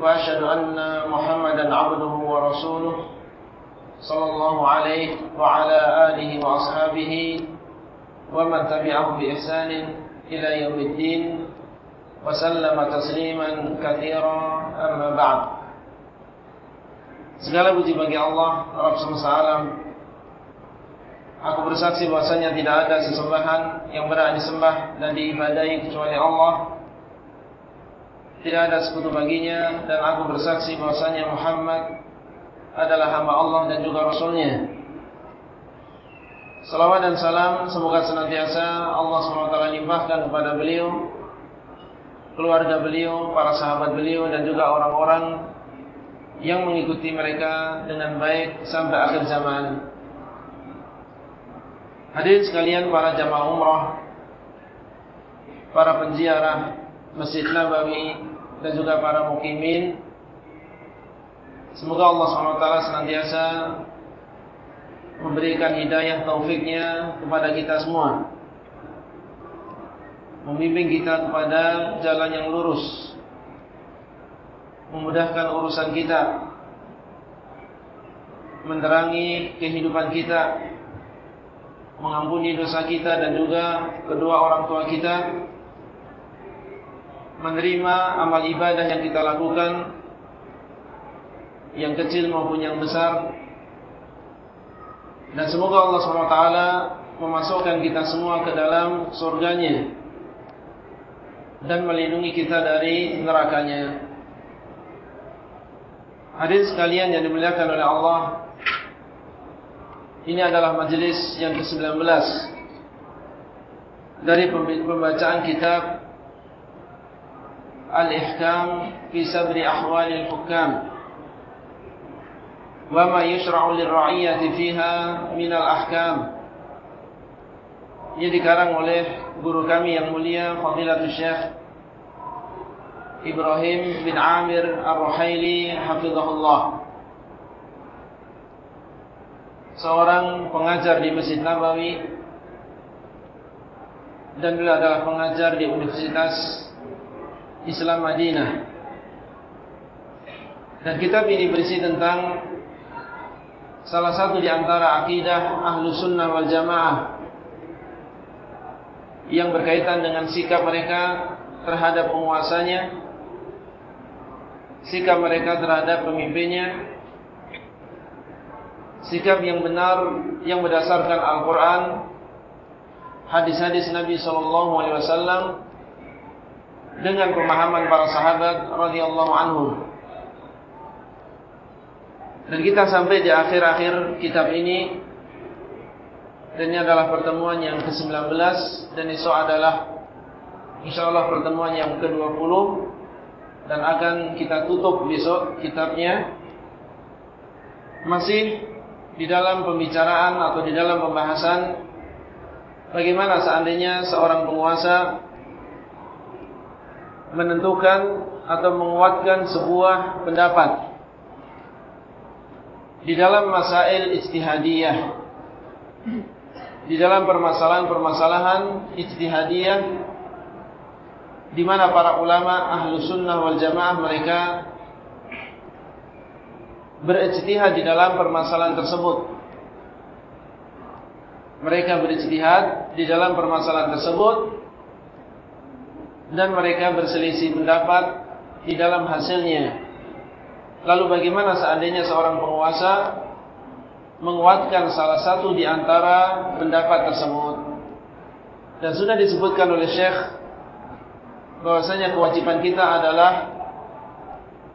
وأشهد أن محمدا عبده ورسوله صلى الله عليه وعلى آله وأصحابه ومن تبعه بإحسان إلى يوم الدين وسلم تسليما كثيرا أما بعد Segala puji bagi Allah Rabb semesta alam Aku bersaksi bahwasanya tidak ada sesembahan yang berhak disembah dan diibadahi kecuali Allah Tidak ada sekutu baginya dan aku bersaksi bahwasanya Muhammad adalah hamba Allah dan juga Rasulnya. Salawat dan salam semoga senantiasa Allah SWT limpahkan kepada beliau, keluarga beliau, para sahabat beliau dan juga orang-orang yang mengikuti mereka dengan baik sampai akhir zaman. Hadirin sekalian para jamaah umrah, para penziarah Masjid Nabawi dan juga para mukimin. Semoga Allah SWT senantiasa memberikan hidayah taufiknya kepada kita semua. Membimbing kita kepada jalan yang lurus. Memudahkan urusan kita. Menerangi kehidupan kita. Mengampuni dosa kita dan juga kedua orang tua kita menerima amal ibadah yang kita lakukan yang kecil maupun yang besar. Dan semoga Allah SWT memasukkan kita semua ke dalam surganya dan melindungi kita dari nerakanya. Hadis sekalian yang dimuliakan oleh Allah ini adalah majelis yang ke-19. Dari pembacaan kitab الإحكام في سبر أحوال الحكام وما يشرع للرعية فيها من الأحكام Ini dikarang oleh guru kami yang mulia Fadilatul Syekh Ibrahim bin Amir Ar-Ruhaili Hafizahullah Seorang pengajar di Masjid Nabawi Dan beliau adalah pengajar di Universitas Islam Madinah. Dan kitab ini berisi tentang Salah satu di antara akidah Ahlu Sunnah wal Jamaah Yang berkaitan dengan sikap mereka Terhadap penguasanya Sikap mereka terhadap pemimpinnya Sikap yang benar Yang berdasarkan Al-Quran Hadis-hadis Nabi SAW dengan pemahaman para sahabat radhiyallahu anhum. Dan kita sampai di akhir-akhir kitab ini. Dan ini adalah pertemuan yang ke-19. Dan esok adalah insyaallah pertemuan yang ke-20 dan akan kita tutup besok kitabnya. Masih di dalam pembicaraan atau di dalam pembahasan bagaimana seandainya seorang penguasa menentukan atau menguatkan sebuah pendapat di dalam masail ijtihadiyah di dalam permasalahan-permasalahan ijtihadiyah di mana para ulama ahlu sunnah wal jamaah mereka berijtihad di dalam permasalahan tersebut. Mereka berijtihad di dalam permasalahan tersebut dan mereka berselisih pendapat di dalam hasilnya. Lalu bagaimana seandainya seorang penguasa menguatkan salah satu di antara pendapat tersebut? Dan sudah disebutkan oleh Syekh bahwasanya kewajiban kita adalah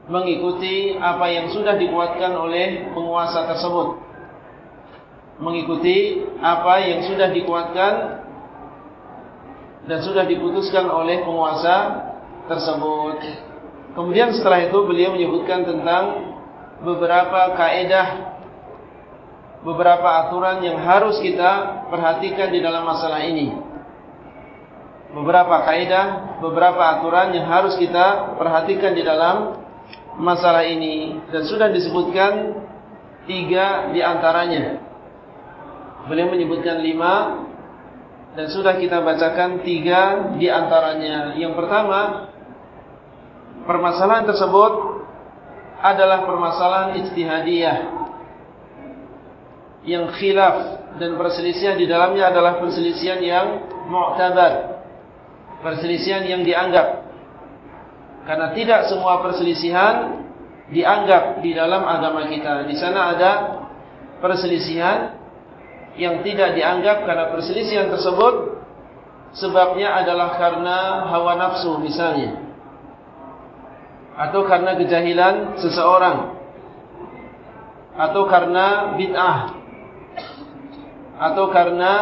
mengikuti apa yang sudah dikuatkan oleh penguasa tersebut. Mengikuti apa yang sudah dikuatkan dan sudah diputuskan oleh penguasa tersebut. Kemudian setelah itu beliau menyebutkan tentang beberapa kaedah beberapa aturan yang harus kita perhatikan di dalam masalah ini. Beberapa kaidah, beberapa aturan yang harus kita perhatikan di dalam masalah ini dan sudah disebutkan tiga di antaranya. Beliau menyebutkan lima dan sudah kita bacakan tiga di antaranya. Yang pertama, permasalahan tersebut adalah permasalahan ijtihadiyah yang khilaf dan perselisihan di dalamnya adalah perselisihan yang mu'tabar. Perselisihan yang dianggap. Karena tidak semua perselisihan dianggap di dalam agama kita. Di sana ada perselisihan yang tidak dianggap karena perselisihan tersebut sebabnya adalah karena hawa nafsu misalnya. Atau karena kejahilan seseorang. Atau karena bid'ah atau karena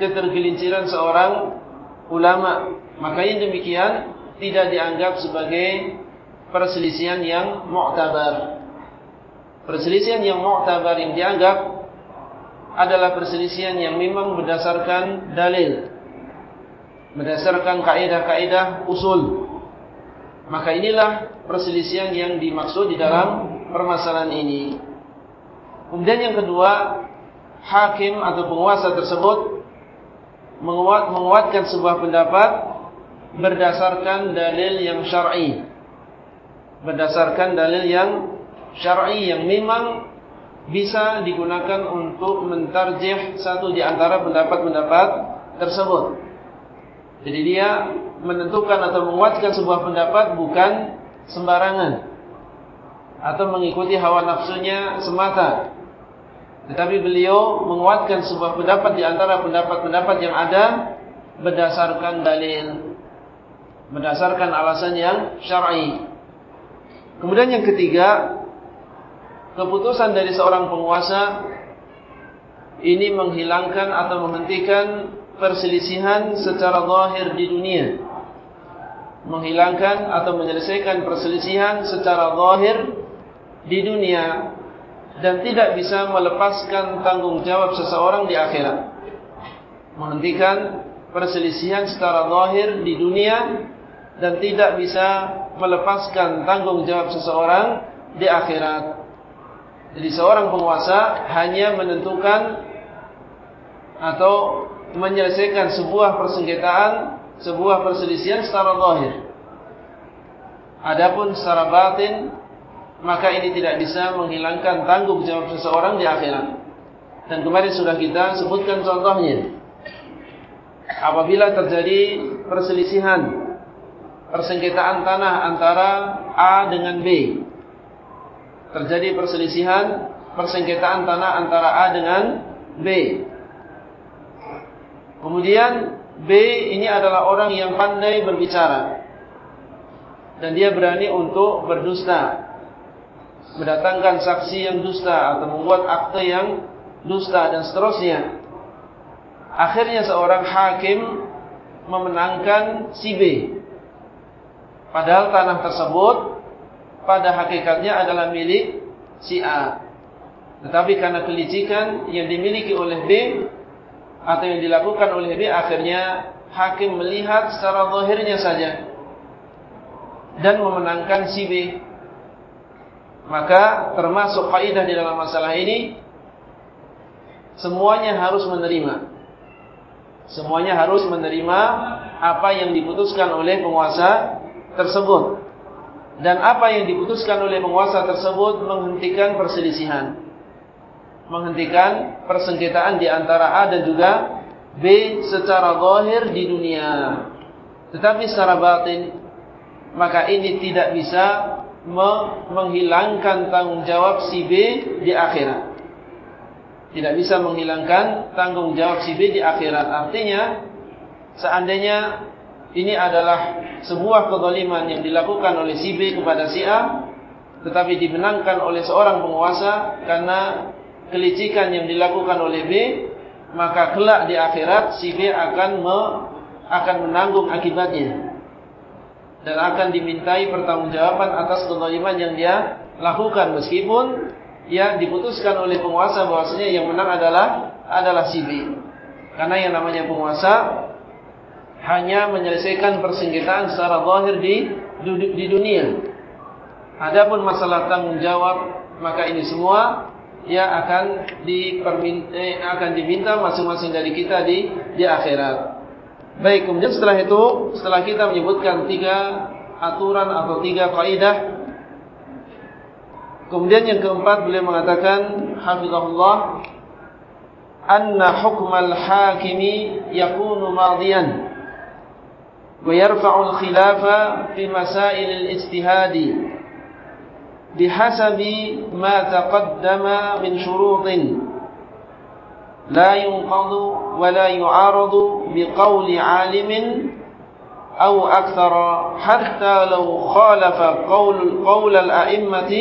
ketergelinciran seorang ulama. Maka yang demikian tidak dianggap sebagai perselisihan yang mu'tabar. Perselisihan yang mu'tabar yang dianggap adalah perselisihan yang memang berdasarkan dalil. Berdasarkan kaidah-kaidah usul. Maka inilah perselisihan yang dimaksud di dalam permasalahan ini. Kemudian yang kedua, hakim atau penguasa tersebut menguat, menguatkan sebuah pendapat berdasarkan dalil yang syar'i. Berdasarkan dalil yang syar'i yang memang bisa digunakan untuk mentarjih satu di antara pendapat-pendapat tersebut. Jadi dia menentukan atau menguatkan sebuah pendapat bukan sembarangan atau mengikuti hawa nafsunya semata tetapi beliau menguatkan sebuah pendapat di antara pendapat-pendapat yang ada berdasarkan dalil, berdasarkan alasan yang syar'i. Kemudian yang ketiga, keputusan dari seorang penguasa ini menghilangkan atau menghentikan perselisihan secara zahir di dunia. Menghilangkan atau menyelesaikan perselisihan secara zahir di dunia dan tidak bisa melepaskan tanggung jawab seseorang di akhirat. Menghentikan perselisihan secara zahir di dunia dan tidak bisa melepaskan tanggung jawab seseorang di akhirat. Jadi seorang penguasa hanya menentukan atau menyelesaikan sebuah persengketaan, sebuah perselisihan secara zahir. Adapun secara batin maka ini tidak bisa menghilangkan tanggung jawab seseorang di akhirat. Dan kemarin sudah kita sebutkan contohnya. Apabila terjadi perselisihan, persengketaan tanah antara A dengan B. Terjadi perselisihan, persengketaan tanah antara A dengan B. Kemudian B ini adalah orang yang pandai berbicara. Dan dia berani untuk berdusta mendatangkan saksi yang dusta atau membuat akte yang dusta dan seterusnya. Akhirnya seorang hakim memenangkan si B. Padahal tanah tersebut pada hakikatnya adalah milik si A. Tetapi karena kelicikan yang dimiliki oleh B atau yang dilakukan oleh B akhirnya hakim melihat secara zahirnya saja dan memenangkan si B maka termasuk kaidah di dalam masalah ini semuanya harus menerima. Semuanya harus menerima apa yang diputuskan oleh penguasa tersebut. Dan apa yang diputuskan oleh penguasa tersebut menghentikan perselisihan. Menghentikan persengketaan di antara A dan juga B secara zahir di dunia. Tetapi secara batin maka ini tidak bisa menghilangkan tanggung jawab si B di akhirat. Tidak bisa menghilangkan tanggung jawab si B di akhirat. Artinya, seandainya ini adalah sebuah kezaliman yang dilakukan oleh si B kepada si A, tetapi dibenangkan oleh seorang penguasa karena kelicikan yang dilakukan oleh B, maka kelak di akhirat si B akan me, akan menanggung akibatnya. dan akan dimintai pertanggungjawaban atas kezaliman yang dia lakukan meskipun ya diputuskan oleh penguasa bahwasanya yang menang adalah adalah si B. Karena yang namanya penguasa hanya menyelesaikan persengketaan secara zahir di di dunia. Adapun masalah tanggung jawab maka ini semua ya akan diperminta eh, akan diminta masing-masing dari kita di di akhirat. Baik, kemudian setelah itu, setelah kita menyebutkan tiga aturan atau tiga kaidah, kemudian yang keempat beliau mengatakan, hafizahullah, anna hukmal hakimi yakunu madiyan yarfa'u al-khilafa fi masail al-ijtihadi bihasabi ma taqaddama min shurutin لا ينقض ولا يعارض بقول عالم أو أكثر حتى لو خالف قول, قول الأئمة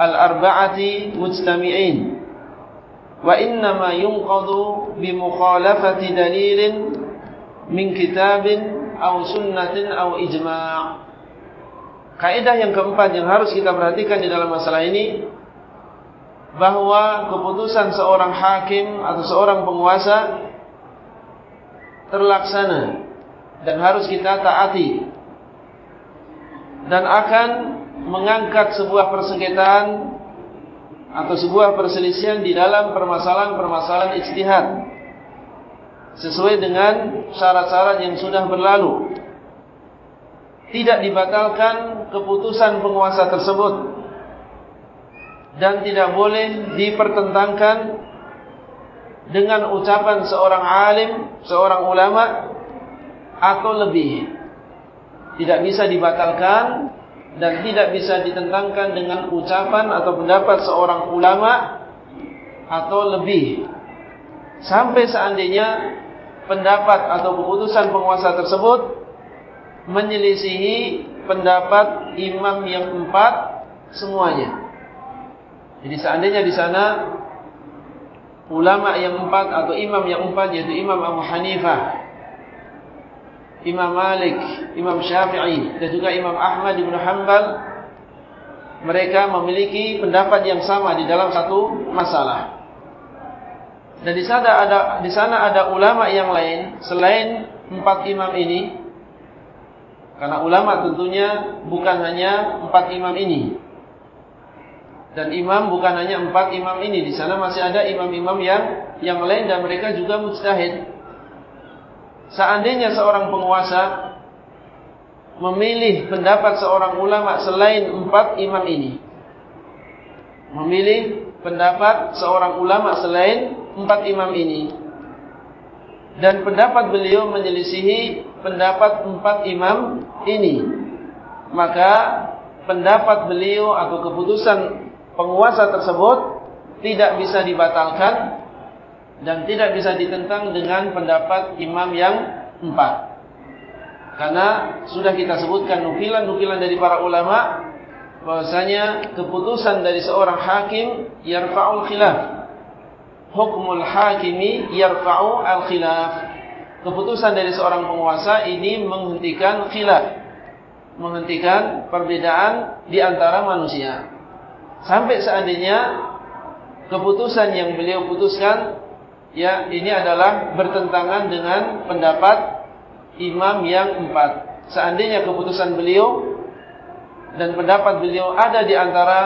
الأربعة مجتمعين. وإنما ينقض بمخالفة دليل من كتاب atau sunnatin au ijma'. Kaidah yang keempat yang harus kita perhatikan di dalam masalah ini bahwa keputusan seorang hakim atau seorang penguasa terlaksana dan harus kita taati dan akan mengangkat sebuah persengketaan atau sebuah perselisihan di dalam permasalahan-permasalahan ijtihad sesuai dengan syarat-syarat yang sudah berlalu tidak dibatalkan keputusan penguasa tersebut dan tidak boleh dipertentangkan dengan ucapan seorang alim, seorang ulama atau lebih. Tidak bisa dibatalkan dan tidak bisa ditentangkan dengan ucapan atau pendapat seorang ulama atau lebih. Sampai seandainya pendapat atau keputusan penguasa tersebut menyelisihi pendapat imam yang empat semuanya. Jadi seandainya di sana ulama yang empat atau imam yang empat yaitu Imam Abu Hanifah, Imam Malik, Imam Syafi'i dan juga Imam Ahmad bin Hanbal mereka memiliki pendapat yang sama di dalam satu masalah. Dan di sana ada di sana ada ulama yang lain selain empat imam ini. Karena ulama tentunya bukan hanya empat imam ini. Dan imam bukan hanya empat imam ini. Di sana masih ada imam-imam yang yang lain dan mereka juga mujtahid. Seandainya seorang penguasa memilih pendapat seorang ulama selain empat imam ini. Memilih pendapat seorang ulama selain empat imam ini. Dan pendapat beliau menyelisihi pendapat empat imam ini. Maka pendapat beliau atau keputusan penguasa tersebut tidak bisa dibatalkan dan tidak bisa ditentang dengan pendapat imam yang empat. Karena sudah kita sebutkan nukilan-nukilan dari para ulama bahwasanya keputusan dari seorang hakim yarfa'ul khilaf. Hukmul hakimi yarfa'u al-khilaf. Keputusan dari seorang penguasa ini menghentikan khilaf. Menghentikan perbedaan di antara manusia. Sampai seandainya keputusan yang beliau putuskan ya ini adalah bertentangan dengan pendapat imam yang empat. Seandainya keputusan beliau dan pendapat beliau ada di antara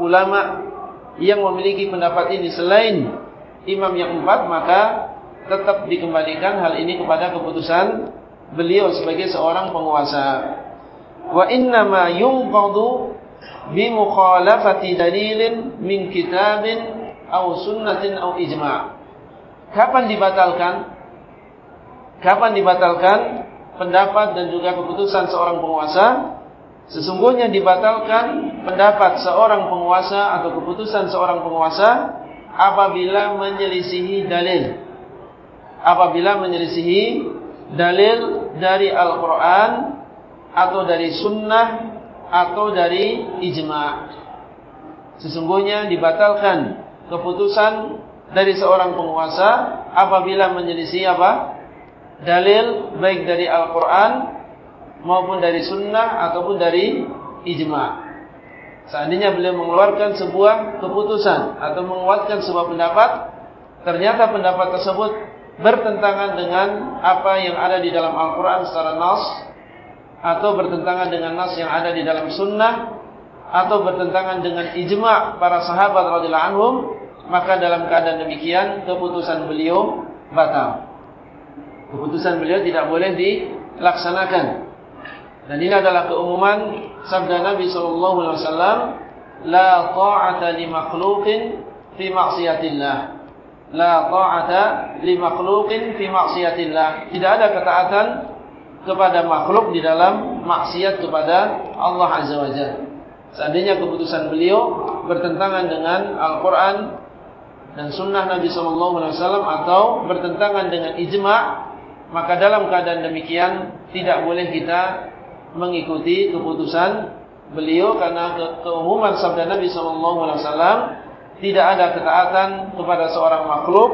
ulama yang memiliki pendapat ini selain imam yang empat maka tetap dikembalikan hal ini kepada keputusan beliau sebagai seorang penguasa. Wa inna ma yunqadu bimukhalafati dalilin min kitabin atau sunnatin atau ijma'. Kapan dibatalkan? Kapan dibatalkan pendapat dan juga keputusan seorang penguasa? Sesungguhnya dibatalkan pendapat seorang penguasa atau keputusan seorang penguasa apabila menyelisihi dalil. Apabila menyelisihi dalil dari Al-Quran atau dari sunnah atau dari ijma. Sesungguhnya dibatalkan keputusan dari seorang penguasa apabila menyelisih apa? Dalil baik dari Al-Qur'an maupun dari sunnah ataupun dari ijma. Seandainya beliau mengeluarkan sebuah keputusan atau menguatkan sebuah pendapat, ternyata pendapat tersebut bertentangan dengan apa yang ada di dalam Al-Quran secara nas, atau bertentangan dengan nas yang ada di dalam sunnah, atau bertentangan dengan ijma para sahabat radhiyallahu anhum, maka dalam keadaan demikian keputusan beliau batal. Keputusan beliau tidak boleh dilaksanakan. Dan ini adalah keumuman sabda Nabi sallallahu alaihi wasallam, la ta'ata li makhluqin fi ma'siyatillah. La ta'ata li makhluqin fi ma'siyatillah. Tidak ada ketaatan kepada makhluk di dalam maksiat kepada Allah Azza wa Jalla. Seandainya keputusan beliau bertentangan dengan Al-Quran dan Sunnah Nabi Sallallahu Alaihi Wasallam atau bertentangan dengan ijma, maka dalam keadaan demikian tidak boleh kita mengikuti keputusan beliau karena ke keumuman sabda Nabi SAW tidak ada ketaatan kepada seorang makhluk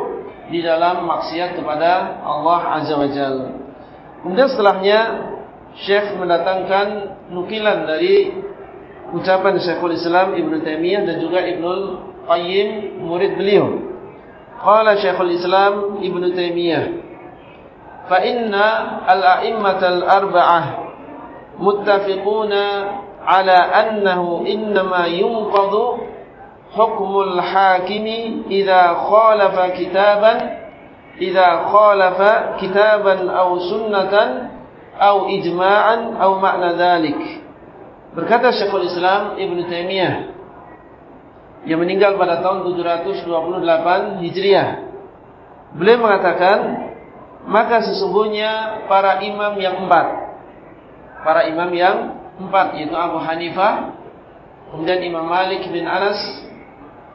di dalam maksiat kepada Allah Azza wa Jalla. Kemudian setelahnya Syekh mendatangkan nukilan dari ucapan Syekhul Islam Ibn Taimiyah dan juga Ibn Qayyim murid beliau. Qala Syekhul Islam Ibn Taimiyah, "Fa inna al-a'immatal arba'ah muttafiquna ala annahu innama yunqadhu hukmul hakimi idza khalafa kitaban idza khalafa kitaban aw sunnatan aw ijma'an aw ma'na dhalik berkata Syekhul Islam Ibn Taimiyah yang meninggal pada tahun 728 Hijriah. Beliau mengatakan maka sesungguhnya para imam yang empat para imam yang empat yaitu Abu Hanifah, kemudian Imam Malik bin Anas,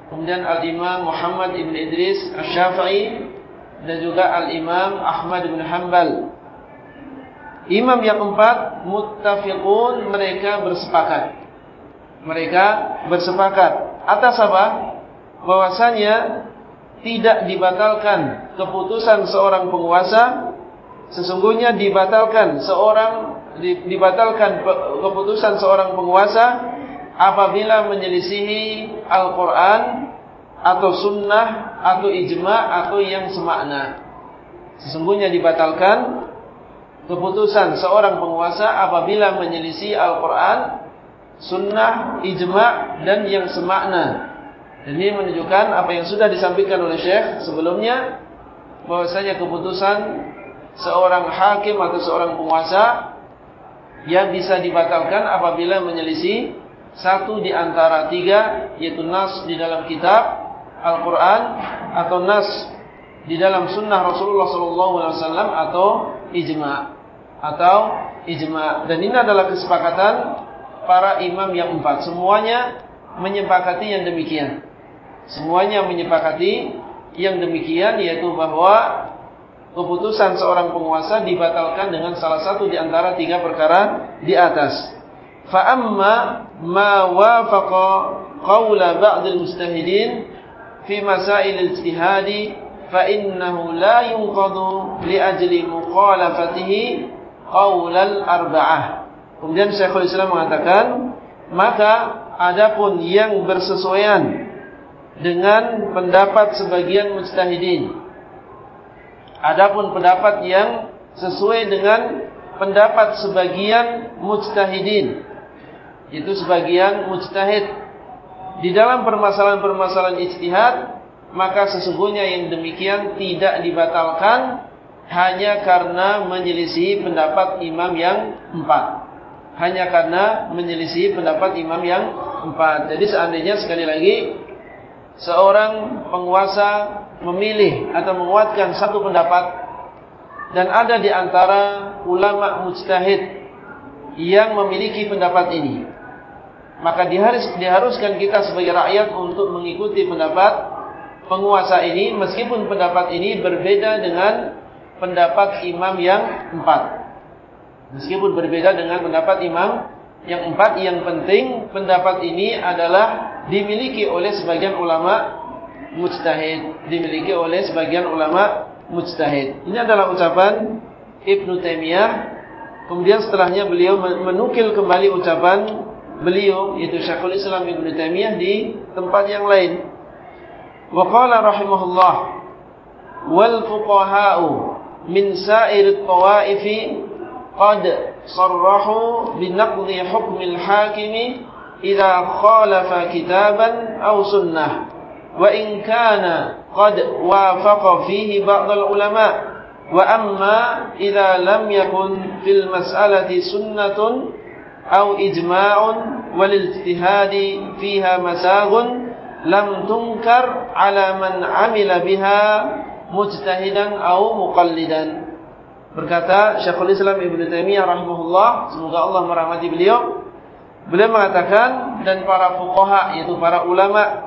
kemudian Al-Imam Muhammad bin Idris Asy-Syafi'i dan juga Al-Imam Ahmad bin Hanbal. Imam yang empat muttafiqun mereka bersepakat. Mereka bersepakat atas apa? Bahwasanya tidak dibatalkan keputusan seorang penguasa sesungguhnya dibatalkan seorang dibatalkan keputusan seorang penguasa apabila menyelisihi Al-Quran atau sunnah atau ijma atau yang semakna. Sesungguhnya dibatalkan keputusan seorang penguasa apabila menyelisihi Al-Quran, sunnah, ijma dan yang semakna. Ini menunjukkan apa yang sudah disampaikan oleh Syekh sebelumnya bahwasanya keputusan seorang hakim atau seorang penguasa yang bisa dibatalkan apabila menyelisih satu di antara tiga yaitu nas di dalam kitab Al-Quran atau nas di dalam sunnah Rasulullah SAW atau ijma atau ijma. Dan ini adalah kesepakatan para imam yang empat. Semuanya menyepakati yang demikian. Semuanya menyepakati yang demikian yaitu bahwa keputusan seorang penguasa dibatalkan dengan salah satu di antara tiga perkara di atas. Fa amma ma wafaqa qawla ba'd al-mustahidin fi masail al-ijtihadi fa innahu la yunqadu li ajli mukhalafatihi qawl al-arba'ah. Kemudian Syekhul Islam mengatakan, maka adapun yang bersesuaian dengan pendapat sebagian mujtahidin Adapun pendapat yang sesuai dengan pendapat sebagian mujtahidin. Itu sebagian mujtahid. Di dalam permasalahan-permasalahan ijtihad maka sesungguhnya yang demikian tidak dibatalkan hanya karena menyelisih pendapat imam yang empat. Hanya karena menyelisih pendapat imam yang empat. Jadi seandainya sekali lagi seorang penguasa memilih atau menguatkan satu pendapat dan ada di antara ulama mujtahid yang memiliki pendapat ini. Maka diharus, diharuskan kita sebagai rakyat untuk mengikuti pendapat penguasa ini meskipun pendapat ini berbeda dengan pendapat imam yang empat. Meskipun berbeda dengan pendapat imam yang empat yang penting pendapat ini adalah dimiliki oleh sebagian ulama mujtahid, dimiliki oleh sebagian ulama mujtahid. Ini adalah ucapan Ibn Taimiyah Kemudian setelahnya beliau menukil kembali ucapan beliau yaitu Syekhul Islam Ibn Taimiyah di tempat yang lain. Wa qala rahimahullah wal fuqaha'u min sa'ir at-tawa'if qad sarrahu bi naqdi hukm al-hakim idza khalafa kitaban aw sunnah wa in kana qad wafaqa fihi ba'd ulama wa amma idza lam yakun fil mas'alati sunnatun aw ijma'un wal ijtihadi fiha masaghun lam tunkar ala man amila biha mujtahidan aw muqallidan. Berkata Syekhul Islam Ibn Taimiyah rahimahullah semoga Allah merahmati beliau. Beliau mengatakan dan para fuqaha yaitu para ulama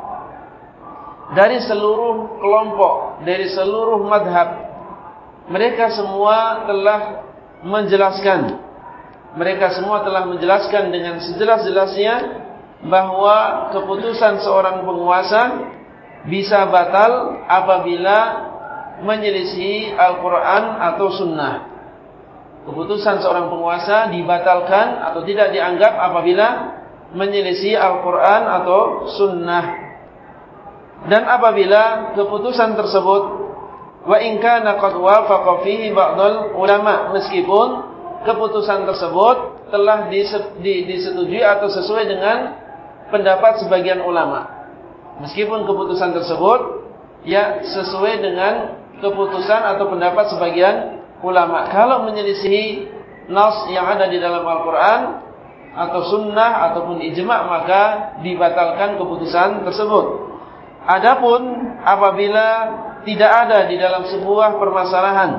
dari seluruh kelompok, dari seluruh madhab mereka semua telah menjelaskan mereka semua telah menjelaskan dengan sejelas-jelasnya bahwa keputusan seorang penguasa bisa batal apabila menyelisih Al-Quran atau Sunnah. Keputusan seorang penguasa dibatalkan atau tidak dianggap apabila menyelisih Al-Quran atau Sunnah. Dan apabila keputusan tersebut wa in kana qad wafaqa fihi ulama meskipun keputusan tersebut telah disetujui atau sesuai dengan pendapat sebagian ulama. Meskipun keputusan tersebut ya sesuai dengan keputusan atau pendapat sebagian ulama. Kalau menyelisihi nas yang ada di dalam Al-Qur'an atau sunnah ataupun ijma maka dibatalkan keputusan tersebut adapun apabila tidak ada di dalam sebuah permasalahan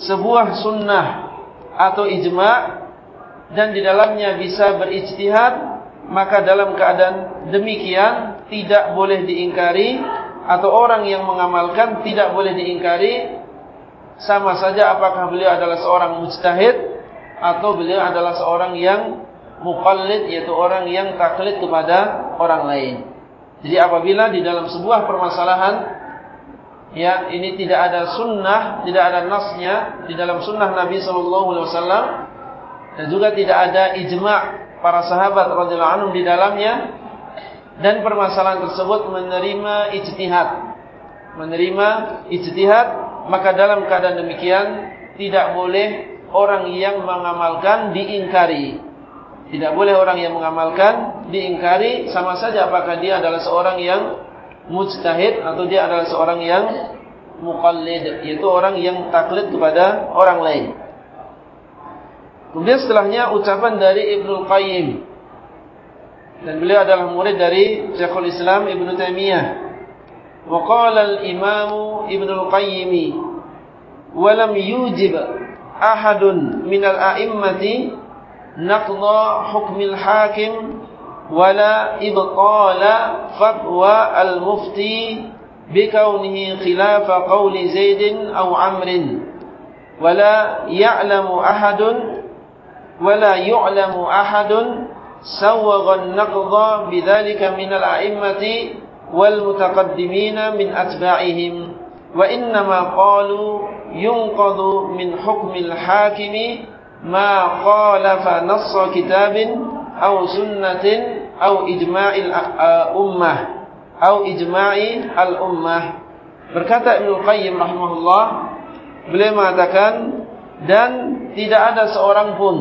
sebuah sunnah atau ijma' dan di dalamnya bisa berijtihad maka dalam keadaan demikian tidak boleh diingkari atau orang yang mengamalkan tidak boleh diingkari sama saja apakah beliau adalah seorang mujtahid atau beliau adalah seorang yang muqallid yaitu orang yang taklid kepada orang lain. Jadi apabila di dalam sebuah permasalahan ya ini tidak ada sunnah, tidak ada nasnya di dalam sunnah Nabi Shallallahu Alaihi Wasallam dan juga tidak ada ijma' para sahabat radhiyallahu anhum di dalamnya dan permasalahan tersebut menerima ijtihad, menerima ijtihad maka dalam keadaan demikian tidak boleh orang yang mengamalkan diingkari tidak boleh orang yang mengamalkan diingkari sama saja apakah dia adalah seorang yang mujtahid atau dia adalah seorang yang muqallid, yaitu orang yang taklid kepada orang lain. Kemudian setelahnya ucapan dari Ibnu Qayyim. Dan beliau adalah murid dari Syekhul Islam Ibnu Taimiyah. Wa qala al-Imam Ibnu Qayyim, "Wa lam yujib ahadun min al-a'immati نقض حكم الحاكم ولا إبطال فتوى المفتي بكونه خلاف قول زيد أو عمر ولا يعلم أحد ولا يعلم أحد سوغ النقض بذلك من الأئمة والمتقدمين من أتباعهم وإنما قالوا ينقض من حكم الحاكم ma khalafa nass kitabin aw sunnatin aw ijma'il ummah aw ijma'i al ummah. Berkata Ibnu Qayyim rahimahullah beliau mengatakan dan tidak ada seorang pun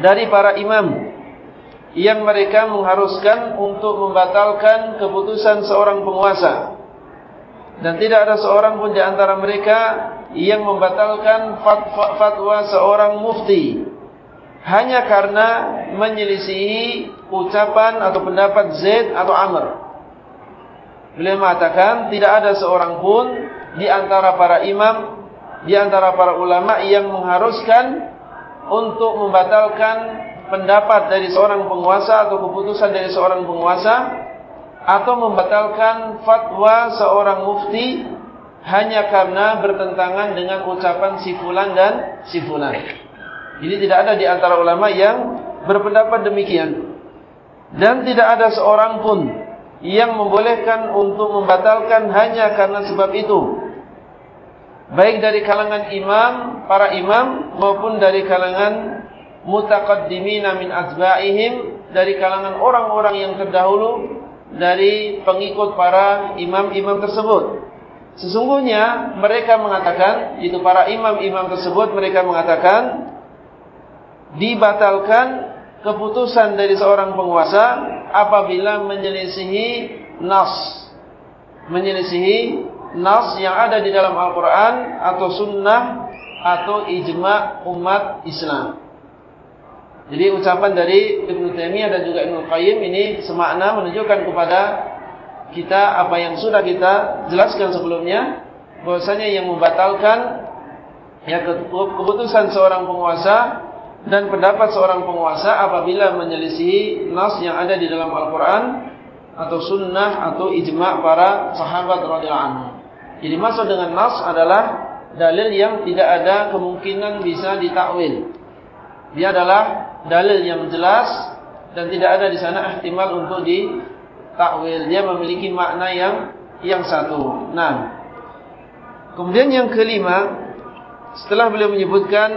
dari para imam yang mereka mengharuskan untuk membatalkan keputusan seorang penguasa. Dan tidak ada seorang pun di antara mereka yang membatalkan fatwa, seorang mufti hanya karena menyelisihi ucapan atau pendapat Zaid atau Amr. Beliau mengatakan tidak ada seorang pun di antara para imam, di antara para ulama yang mengharuskan untuk membatalkan pendapat dari seorang penguasa atau keputusan dari seorang penguasa atau membatalkan fatwa seorang mufti hanya karena bertentangan dengan ucapan si fulan dan si fulan. Ini tidak ada di antara ulama yang berpendapat demikian. Dan tidak ada seorang pun yang membolehkan untuk membatalkan hanya karena sebab itu. baik dari kalangan imam, para imam maupun dari kalangan mutaqaddimina min atba'ihim dari kalangan orang-orang yang terdahulu dari pengikut para imam-imam tersebut. Sesungguhnya mereka mengatakan, itu para imam-imam tersebut mereka mengatakan dibatalkan keputusan dari seorang penguasa apabila menyelisihi nas. Menyelisihi nas yang ada di dalam Al-Quran atau sunnah atau ijma' umat Islam. Jadi ucapan dari Ibn Taimiyah dan juga Ibn Qayyim ini semakna menunjukkan kepada kita apa yang sudah kita jelaskan sebelumnya bahwasanya yang membatalkan ya keputusan seorang penguasa dan pendapat seorang penguasa apabila menyelisihi nas yang ada di dalam Al-Quran atau sunnah atau ijma' para sahabat radhiyallahu anhu. Jadi maksud dengan nas adalah dalil yang tidak ada kemungkinan bisa ditakwil. Dia adalah dalil yang jelas dan tidak ada di sana ihtimal untuk ditakwil. Dia memiliki makna yang yang satu. Nah, kemudian yang kelima, setelah beliau menyebutkan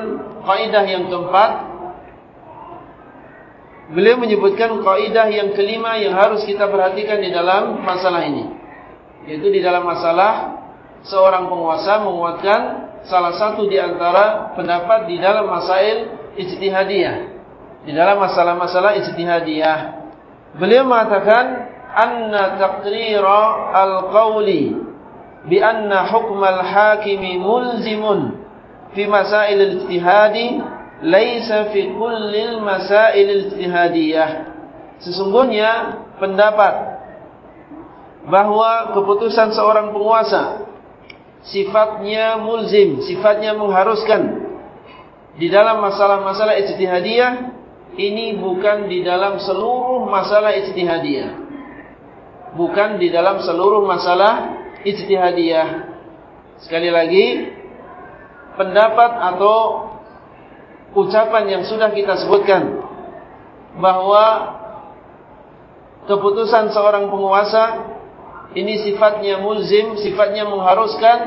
kaidah yang keempat, beliau menyebutkan kaidah yang kelima yang harus kita perhatikan di dalam masalah ini. Yaitu di dalam masalah seorang penguasa menguatkan salah satu di antara pendapat di dalam masail ijtihadiyah. Di dalam masalah-masalah ijtihadiyah. Beliau mengatakan anna taqrira al-qawli bi anna hukm al-hakimi mulzimun fi masail al-ijtihadi laisa fi kulli masail al-ijtihadiyah. Sesungguhnya pendapat bahwa keputusan seorang penguasa sifatnya mulzim, sifatnya mengharuskan di dalam masalah-masalah ijtihadiyah ini bukan di dalam seluruh masalah ijtihadiyah. Bukan di dalam seluruh masalah ijtihadiyah. Sekali lagi pendapat atau ucapan yang sudah kita sebutkan bahwa keputusan seorang penguasa ini sifatnya mulzim, sifatnya mengharuskan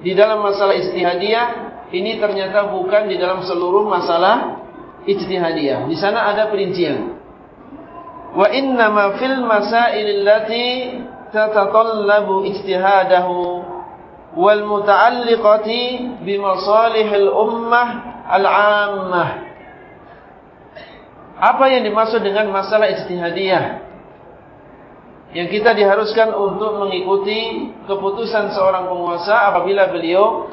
di dalam masalah ijtihadiyah, ini ternyata bukan di dalam seluruh masalah ijtihadiyah. Di sana ada perincian. Wa inna ma fil masail allati tatatallabu ijtihadahu wal muta'alliqati bi masalihil ummah al-'ammah. Apa yang dimaksud dengan masalah ijtihadiyah? yang kita diharuskan untuk mengikuti keputusan seorang penguasa apabila beliau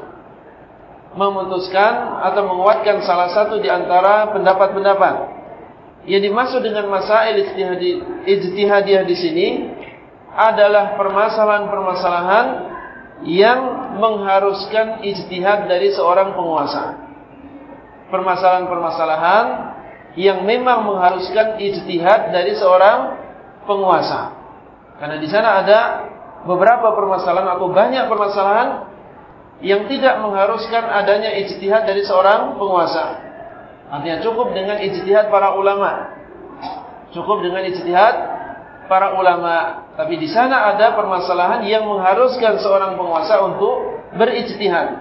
memutuskan atau menguatkan salah satu di antara pendapat-pendapat. Yang dimaksud dengan masail ijtihadiyah di sini adalah permasalahan-permasalahan yang mengharuskan ijtihad dari seorang penguasa. Permasalahan-permasalahan yang memang mengharuskan ijtihad dari seorang penguasa. Karena di sana ada beberapa permasalahan atau banyak permasalahan yang tidak mengharuskan adanya ijtihad dari seorang penguasa. Artinya cukup dengan ijtihad para ulama. Cukup dengan ijtihad para ulama. Tapi di sana ada permasalahan yang mengharuskan seorang penguasa untuk berijtihad.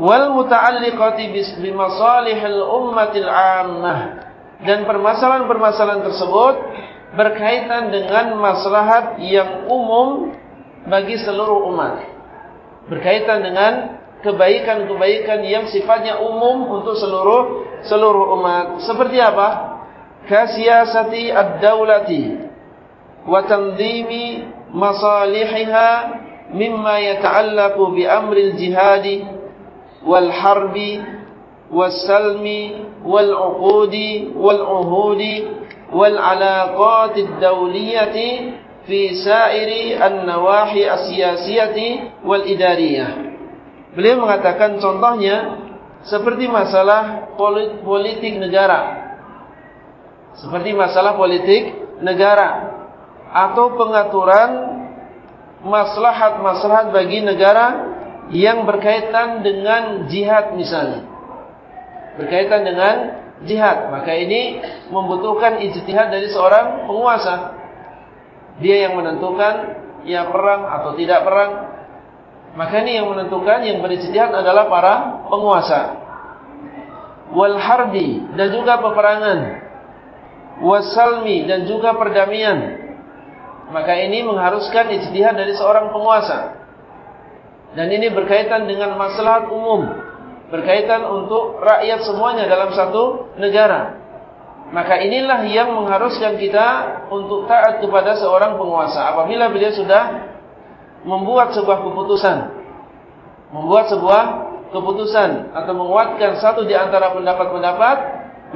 Wal muta'alliqati bi ummatil 'ammah. Dan permasalahan-permasalahan tersebut berkaitan dengan maslahat yang umum bagi seluruh umat. Berkaitan dengan kebaikan-kebaikan yang sifatnya umum untuk seluruh seluruh umat. Seperti apa? Kasiyasati ad-daulati wa tanzimi masalihiha mimma yata'allaqu bi amril jihadi wal harbi was salmi wal uqudi wal uhudi wal ad-dawliyati fi sa'iri an-nawahi as-siyasiyati wal idariyah. Beliau mengatakan contohnya seperti masalah politik negara. Seperti masalah politik negara atau pengaturan maslahat-maslahat bagi negara yang berkaitan dengan jihad misalnya. Berkaitan dengan jihad. Maka ini membutuhkan ijtihad dari seorang penguasa. Dia yang menentukan ya perang atau tidak perang. Maka ini yang menentukan yang berijtihad adalah para penguasa. Wal harbi dan juga peperangan. Wasalmi dan juga perdamaian. Maka ini mengharuskan ijtihad dari seorang penguasa. Dan ini berkaitan dengan masalah umum. Berkaitan untuk rakyat semuanya dalam satu negara. Maka inilah yang mengharuskan kita untuk taat kepada seorang penguasa. Apabila beliau sudah membuat sebuah keputusan, membuat sebuah keputusan atau menguatkan satu di antara pendapat-pendapat,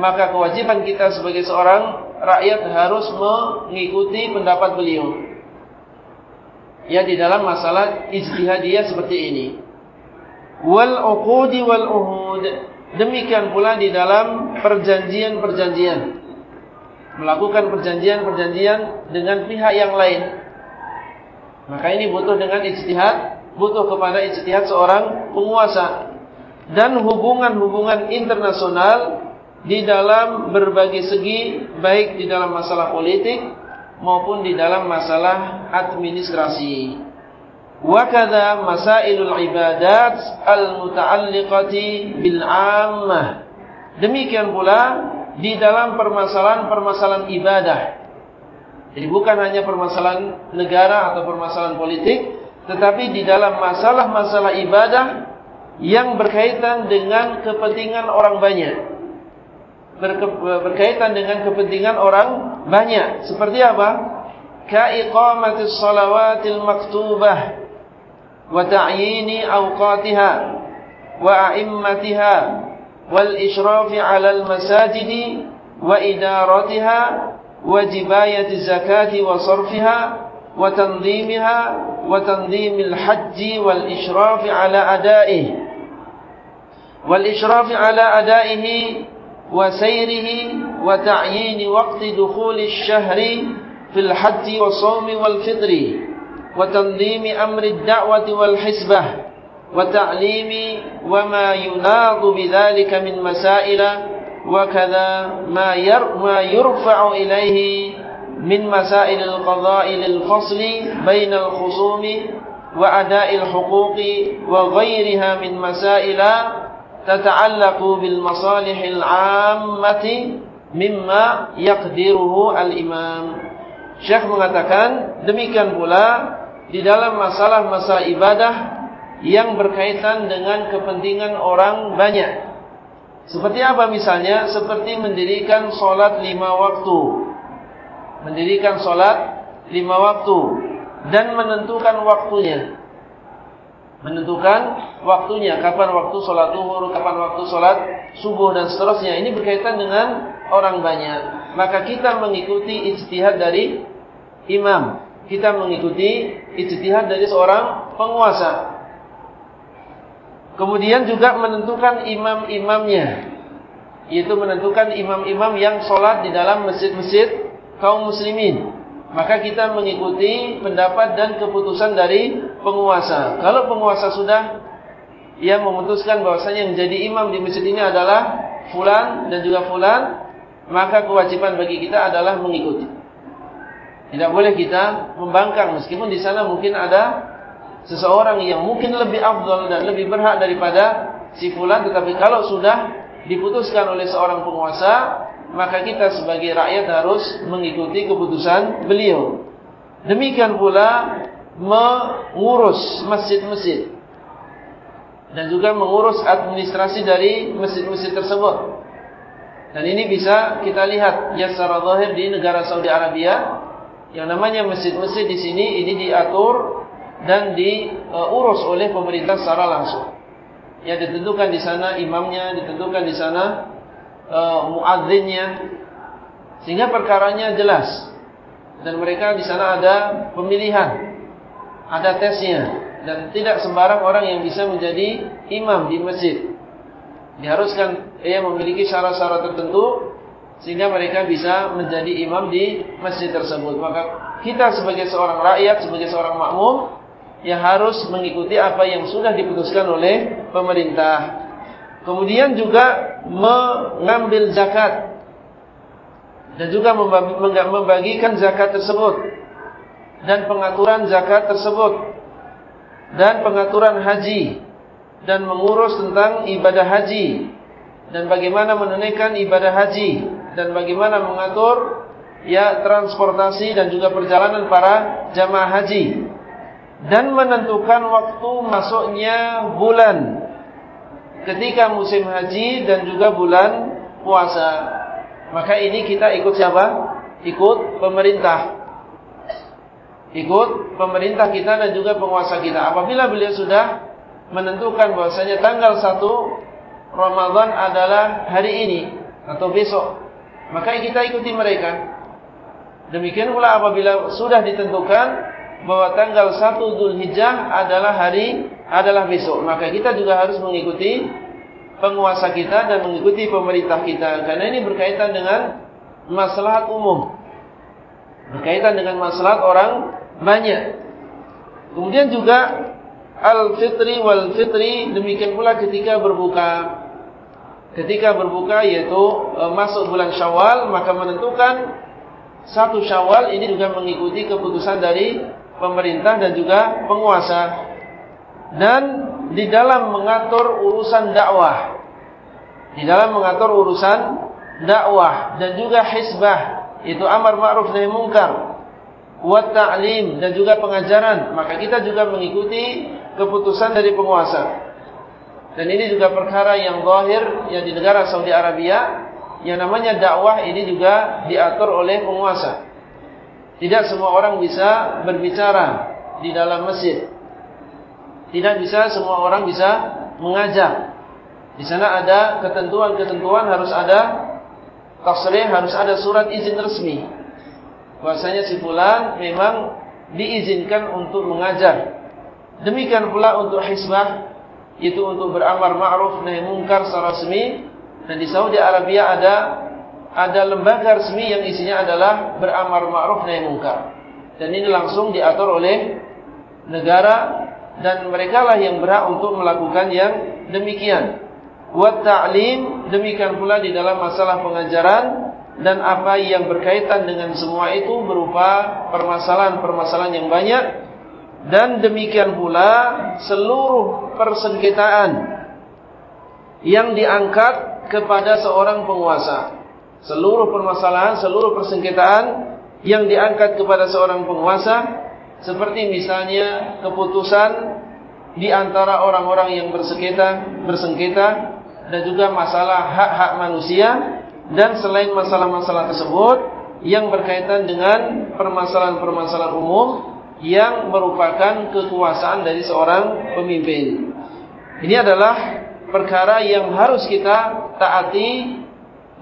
maka kewajiban kita sebagai seorang rakyat harus mengikuti pendapat beliau. Ya di dalam masalah ijtihadiyah seperti ini. Wal uqudi wal uhud. Demikian pula di dalam perjanjian-perjanjian. Melakukan perjanjian-perjanjian dengan pihak yang lain maka ini butuh dengan ijtihad, butuh kepada ijtihad seorang penguasa dan hubungan-hubungan internasional di dalam berbagai segi baik di dalam masalah politik maupun di dalam masalah administrasi. Wa kadza masailul ibadat al-muta'alliqati bil 'ammah. Demikian pula di dalam permasalahan-permasalahan ibadah jadi bukan hanya permasalahan negara atau permasalahan politik, tetapi di dalam masalah-masalah ibadah yang berkaitan dengan kepentingan orang banyak. Berke, berkaitan dengan kepentingan orang banyak. Seperti apa? Ka'iqamatis salawatil maktubah wa ta'yini awqatiha wa a'immatiha wal ishrafi 'alal masajidi wa idaratiha وجباية الزكاة وصرفها وتنظيمها وتنظيم الحج والإشراف على أدائه. والإشراف على أدائه وسيره وتعيين وقت دخول الشهر في الحج والصوم والفطر وتنظيم أمر الدعوة والحسبة وتعليم وما يناض بذلك من مسائل وكذا ما ما يرفع إليه من مسائل القضاء للفصل بين الخصوم وأداء الحقوق وغيرها من مسائل تتعلق بالمصالح العامة مما يقدره الإمام Syekh mengatakan demikian pula di dalam masalah-masalah ibadah yang berkaitan dengan kepentingan orang banyak Seperti apa misalnya? Seperti mendirikan solat lima waktu. Mendirikan solat lima waktu. Dan menentukan waktunya. Menentukan waktunya. Kapan waktu solat duhur, kapan waktu solat subuh dan seterusnya. Ini berkaitan dengan orang banyak. Maka kita mengikuti ijtihad dari imam. Kita mengikuti ijtihad dari seorang penguasa. Kemudian juga menentukan imam-imamnya. Yaitu menentukan imam-imam yang sholat di dalam masjid-masjid kaum muslimin. Maka kita mengikuti pendapat dan keputusan dari penguasa. Kalau penguasa sudah ia memutuskan bahwasanya yang jadi imam di masjid ini adalah fulan dan juga fulan, maka kewajiban bagi kita adalah mengikuti. Tidak boleh kita membangkang meskipun di sana mungkin ada seseorang yang mungkin lebih afdal dan lebih berhak daripada si fulan tetapi kalau sudah diputuskan oleh seorang penguasa maka kita sebagai rakyat harus mengikuti keputusan beliau. Demikian pula mengurus masjid-masjid dan juga mengurus administrasi dari masjid-masjid tersebut. Dan ini bisa kita lihat ya secara zahir di negara Saudi Arabia yang namanya masjid-masjid di sini ini diatur dan diurus oleh pemerintah secara langsung. Ya ditentukan di sana imamnya, ditentukan di sana uh, muadzinnya, sehingga perkaranya jelas. Dan mereka di sana ada pemilihan, ada tesnya, dan tidak sembarang orang yang bisa menjadi imam di masjid. Diharuskan ia memiliki syarat-syarat tertentu sehingga mereka bisa menjadi imam di masjid tersebut. Maka kita sebagai seorang rakyat, sebagai seorang makmum yang harus mengikuti apa yang sudah diputuskan oleh pemerintah. Kemudian juga mengambil zakat dan juga membagikan zakat tersebut dan pengaturan zakat tersebut dan pengaturan haji dan mengurus tentang ibadah haji dan bagaimana menunaikan ibadah haji dan bagaimana mengatur ya transportasi dan juga perjalanan para jamaah haji dan menentukan waktu masuknya bulan. Ketika musim haji dan juga bulan puasa. Maka ini kita ikut siapa? ikut pemerintah. Ikut pemerintah kita dan juga penguasa kita. Apabila beliau sudah menentukan bahwasanya tanggal 1 Ramadan adalah hari ini atau besok maka kita ikuti mereka. Demikian pula apabila sudah ditentukan bahwa tanggal 1 Zulhijjah adalah hari adalah besok, maka kita juga harus mengikuti penguasa kita dan mengikuti pemerintah kita karena ini berkaitan dengan maslahat umum. Berkaitan dengan maslahat orang banyak. Kemudian juga al-fitri wal fitri demikian pula ketika berbuka. Ketika berbuka yaitu e, masuk bulan Syawal maka menentukan satu syawal ini juga mengikuti keputusan dari pemerintah dan juga penguasa. Dan di dalam mengatur urusan dakwah. Di dalam mengatur urusan dakwah dan juga hisbah. Itu amar ma'ruf nahi mungkar. Wa ta'lim dan juga pengajaran. Maka kita juga mengikuti keputusan dari penguasa. Dan ini juga perkara yang zahir yang di negara Saudi Arabia yang namanya dakwah ini juga diatur oleh penguasa. Tidak semua orang bisa berbicara di dalam masjid. Tidak bisa semua orang bisa mengajar. Di sana ada ketentuan-ketentuan harus ada tasrih, harus ada surat izin resmi. Bahasanya si fulan memang diizinkan untuk mengajar. Demikian pula untuk hisbah itu untuk beramar ma'ruf nahi munkar secara resmi dan di Saudi Arabia ada ada lembaga resmi yang isinya adalah beramar ma'ruf nahi munkar. Dan ini langsung diatur oleh negara dan mereka lah yang berhak untuk melakukan yang demikian. Wa ta'lim demikian pula di dalam masalah pengajaran dan apa yang berkaitan dengan semua itu berupa permasalahan-permasalahan yang banyak dan demikian pula seluruh persengketaan yang diangkat kepada seorang penguasa. Seluruh permasalahan, seluruh persengketaan yang diangkat kepada seorang penguasa seperti misalnya keputusan di antara orang-orang yang bersengketa, bersengketa dan juga masalah hak-hak manusia dan selain masalah-masalah tersebut yang berkaitan dengan permasalahan-permasalahan umum yang merupakan kekuasaan dari seorang pemimpin. Ini adalah perkara yang harus kita taati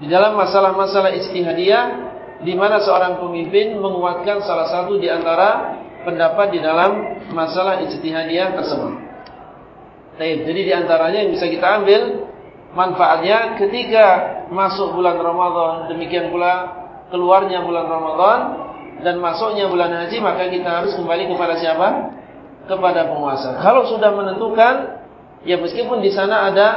di dalam masalah-masalah ijtihadiyah di mana seorang pemimpin menguatkan salah satu di antara pendapat di dalam masalah ijtihadiyah tersebut. Baik, jadi di antaranya yang bisa kita ambil manfaatnya ketika masuk bulan Ramadan, demikian pula keluarnya bulan Ramadan dan masuknya bulan haji, maka kita harus kembali kepada siapa? Kepada penguasa. Kalau sudah menentukan Ya meskipun di sana ada